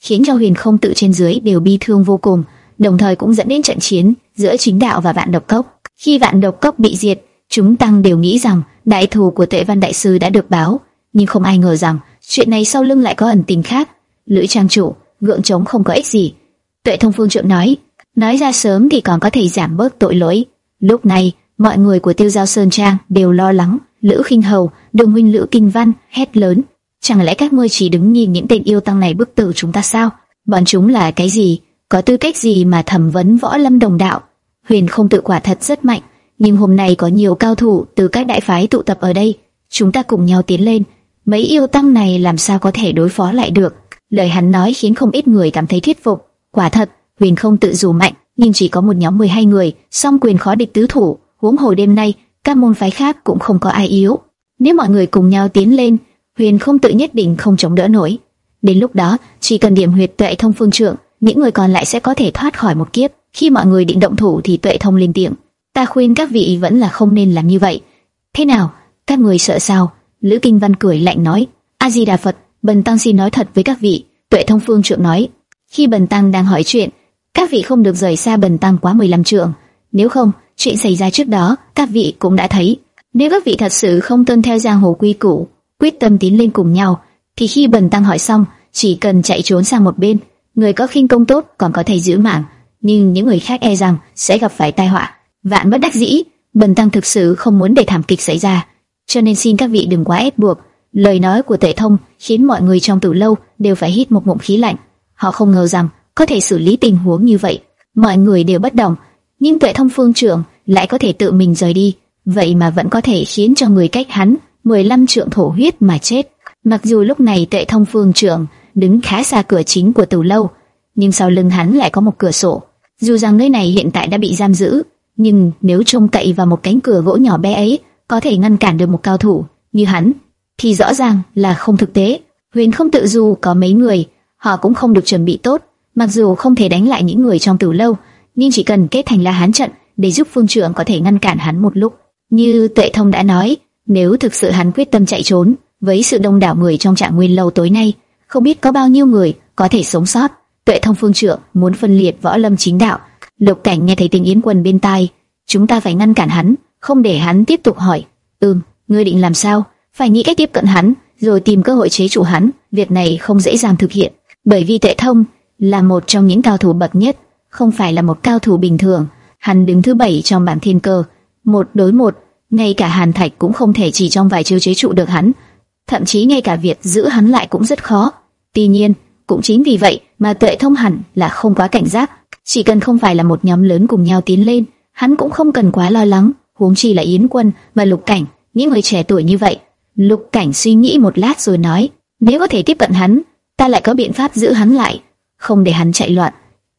khiến cho Huyền không tự trên dưới đều bi thương vô cùng, đồng thời cũng dẫn đến trận chiến giữa chính đạo và vạn độc cốc. Khi vạn độc cốc bị diệt, chúng tăng đều nghĩ rằng đại thù của Tuệ Văn đại sư đã được báo, nhưng không ai ngờ rằng chuyện này sau lưng lại có ẩn tình khác. Lữ trang chủ, gượng chống không có ích gì. Tuệ Thông Phương Trượng nói, nói ra sớm thì còn có thể giảm bớt tội lỗi. Lúc này, mọi người của Tiêu Giao Sơn Trang đều lo lắng. Lữ Khinh Hầu, Đường huynh Lữ Kinh Văn hét lớn, chẳng lẽ các ngươi chỉ đứng nhìn những tên yêu tăng này bức tử chúng ta sao? Bọn chúng là cái gì? Có tư cách gì mà thẩm vấn võ lâm đồng đạo? Huyền không tự quả thật rất mạnh, nhưng hôm nay có nhiều cao thủ từ các đại phái tụ tập ở đây, chúng ta cùng nhau tiến lên. Mấy yêu tăng này làm sao có thể đối phó lại được? Lời hắn nói khiến không ít người cảm thấy thuyết phục. Quả thật, Huyền không tự dù mạnh, nhưng chỉ có một nhóm 12 người, song quyền khó địch tứ thủ. Huống hồ đêm nay, các môn phái khác cũng không có ai yếu. Nếu mọi người cùng nhau tiến lên, Huyền không tự nhất định không chống đỡ nổi. Đến lúc đó, chỉ cần điểm huyệt tuệ thông phương trượng, những người còn lại sẽ có thể thoát khỏi một kiếp. Khi mọi người định động thủ thì tuệ thông lên tiếng. Ta khuyên các vị vẫn là không nên làm như vậy. Thế nào, các người sợ sao? Lữ Kinh Văn cười lạnh nói. A Di Đà Phật, Bần tăng xin nói thật với các vị. Tuệ thông phương trượng nói. Khi Bần tăng đang hỏi chuyện, các vị không được rời xa Bần tăng quá 15 trượng. Nếu không, chuyện xảy ra trước đó, các vị cũng đã thấy. Nếu các vị thật sự không tuân theo giang hồ quy củ, quyết tâm tiến lên cùng nhau, thì khi Bần tăng hỏi xong, chỉ cần chạy trốn sang một bên, người có khinh công tốt còn có thể giữ mạng, nhưng những người khác e rằng sẽ gặp phải tai họa. Vạn bất đắc dĩ, Bần tăng thực sự không muốn để thảm kịch xảy ra, cho nên xin các vị đừng quá ép buộc. Lời nói của Tệ Thông khiến mọi người trong tử lâu đều phải hít một ngụm khí lạnh. Họ không ngờ rằng có thể xử lý tình huống như vậy. Mọi người đều bất đồng, nhưng tệ Thông phương trưởng lại có thể tự mình rời đi, vậy mà vẫn có thể khiến cho người cách hắn 15 trượng thổ huyết mà chết. Mặc dù lúc này tệ Thông phương trưởng đứng khá xa cửa chính của tử lâu, nhưng sau lưng hắn lại có một cửa sổ. Dù rằng nơi này hiện tại đã bị giam giữ, nhưng nếu trông cậy vào một cánh cửa gỗ nhỏ bé ấy có thể ngăn cản được một cao thủ như hắn, thì rõ ràng là không thực tế. Huyền không tự dù có mấy người, họ cũng không được chuẩn bị tốt, Mặc dù không thể đánh lại những người trong tử lâu, nhưng chỉ cần kết thành La Hán trận để giúp Phương trưởng có thể ngăn cản hắn một lúc. Như Tuệ Thông đã nói, nếu thực sự hắn quyết tâm chạy trốn, với sự đông đảo người trong trạng nguyên lâu tối nay, không biết có bao nhiêu người có thể sống sót. Tuệ Thông Phương trưởng muốn phân liệt võ lâm chính đạo. Lục Cảnh nghe thấy tiếng Yến Quân bên tai, chúng ta phải ngăn cản hắn, không để hắn tiếp tục hỏi. Ừm, ngươi định làm sao? Phải nghĩ cách tiếp cận hắn, rồi tìm cơ hội chế trụ hắn. Việc này không dễ dàng thực hiện, bởi vì tệ Thông là một trong những cao thủ bậc nhất, không phải là một cao thủ bình thường. Hắn đứng thứ bảy trong bảng thiên cơ, một đối một, ngay cả Hàn Thạch cũng không thể chỉ trong vài chiêu chế trụ được hắn, thậm chí ngay cả việc giữ hắn lại cũng rất khó. Tuy nhiên, cũng chính vì vậy mà tệ Thông hẳn là không quá cảnh giác, chỉ cần không phải là một nhóm lớn cùng nhau tiến lên, hắn cũng không cần quá lo lắng. Huống chi là Yến Quân và Lục Cảnh, những người trẻ tuổi như vậy. Lục Cảnh suy nghĩ một lát rồi nói, nếu có thể tiếp cận hắn, ta lại có biện pháp giữ hắn lại, không để hắn chạy loạn.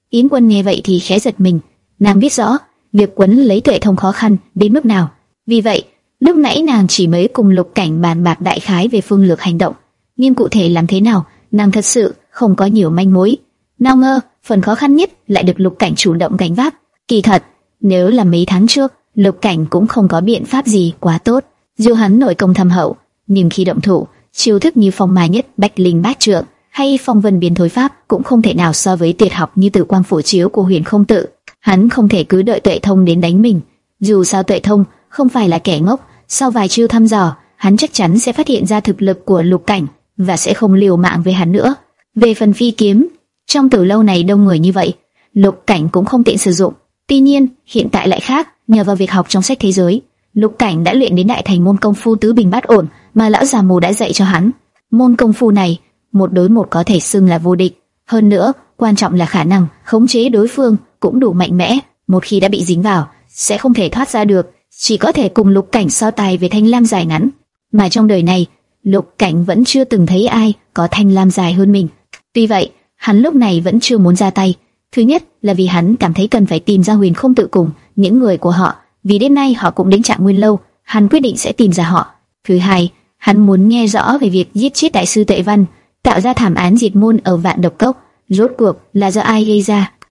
Yến Quân nghe vậy thì khẽ giật mình, nàng biết rõ việc quấn lấy Tuệ Thông khó khăn đến mức nào. Vì vậy, lúc nãy nàng chỉ mới cùng Lục Cảnh bàn bạc đại khái về phương lược hành động, nhưng cụ thể làm thế nào, nàng thật sự không có nhiều manh mối. Nào ngờ, phần khó khăn nhất lại được Lục Cảnh chủ động gánh vác. Kỳ thật, nếu là mấy tháng trước, Lục Cảnh cũng không có biện pháp gì quá tốt. Dù hắn nội công thâm hậu, nhưng khi động thủ, chiêu thức như phong mai nhất, bách linh bát trượng hay phong vân biến thối pháp cũng không thể nào so với tuyệt học như tử quang phổ chiếu của huyền không tự. Hắn không thể cứ đợi tuệ thông đến đánh mình. Dù sao tuệ thông không phải là kẻ ngốc, sau vài chiêu thăm dò, hắn chắc chắn sẽ phát hiện ra thực lực của lục cảnh và sẽ không liều mạng với hắn nữa. Về phần phi kiếm, trong tử lâu này đông người như vậy, lục cảnh cũng không tiện sử dụng. Tuy nhiên, hiện tại lại khác, nhờ vào việc học trong sách thế giới, lục cảnh đã luyện đến đại thành môn công phu tứ bình bát ổn mà lão già mù đã dạy cho hắn. Môn công phu này, một đối một có thể xưng là vô địch. Hơn nữa, quan trọng là khả năng khống chế đối phương cũng đủ mạnh mẽ. Một khi đã bị dính vào, sẽ không thể thoát ra được, chỉ có thể cùng lục cảnh so tài về thanh lam dài ngắn. Mà trong đời này, lục cảnh vẫn chưa từng thấy ai có thanh lam dài hơn mình. Tuy vậy, hắn lúc này vẫn chưa muốn ra tay. Thứ nhất là vì hắn cảm thấy cần phải tìm ra huyền không tự cùng những người của họ, vì đêm nay họ cũng đến trạng nguyên lâu, hắn quyết định sẽ tìm ra họ. Thứ hai, hắn muốn nghe rõ về việc giết chết đại sư Tệ Văn, tạo ra thảm án diệt môn ở vạn độc cốc, rốt cuộc là do ai gây ra.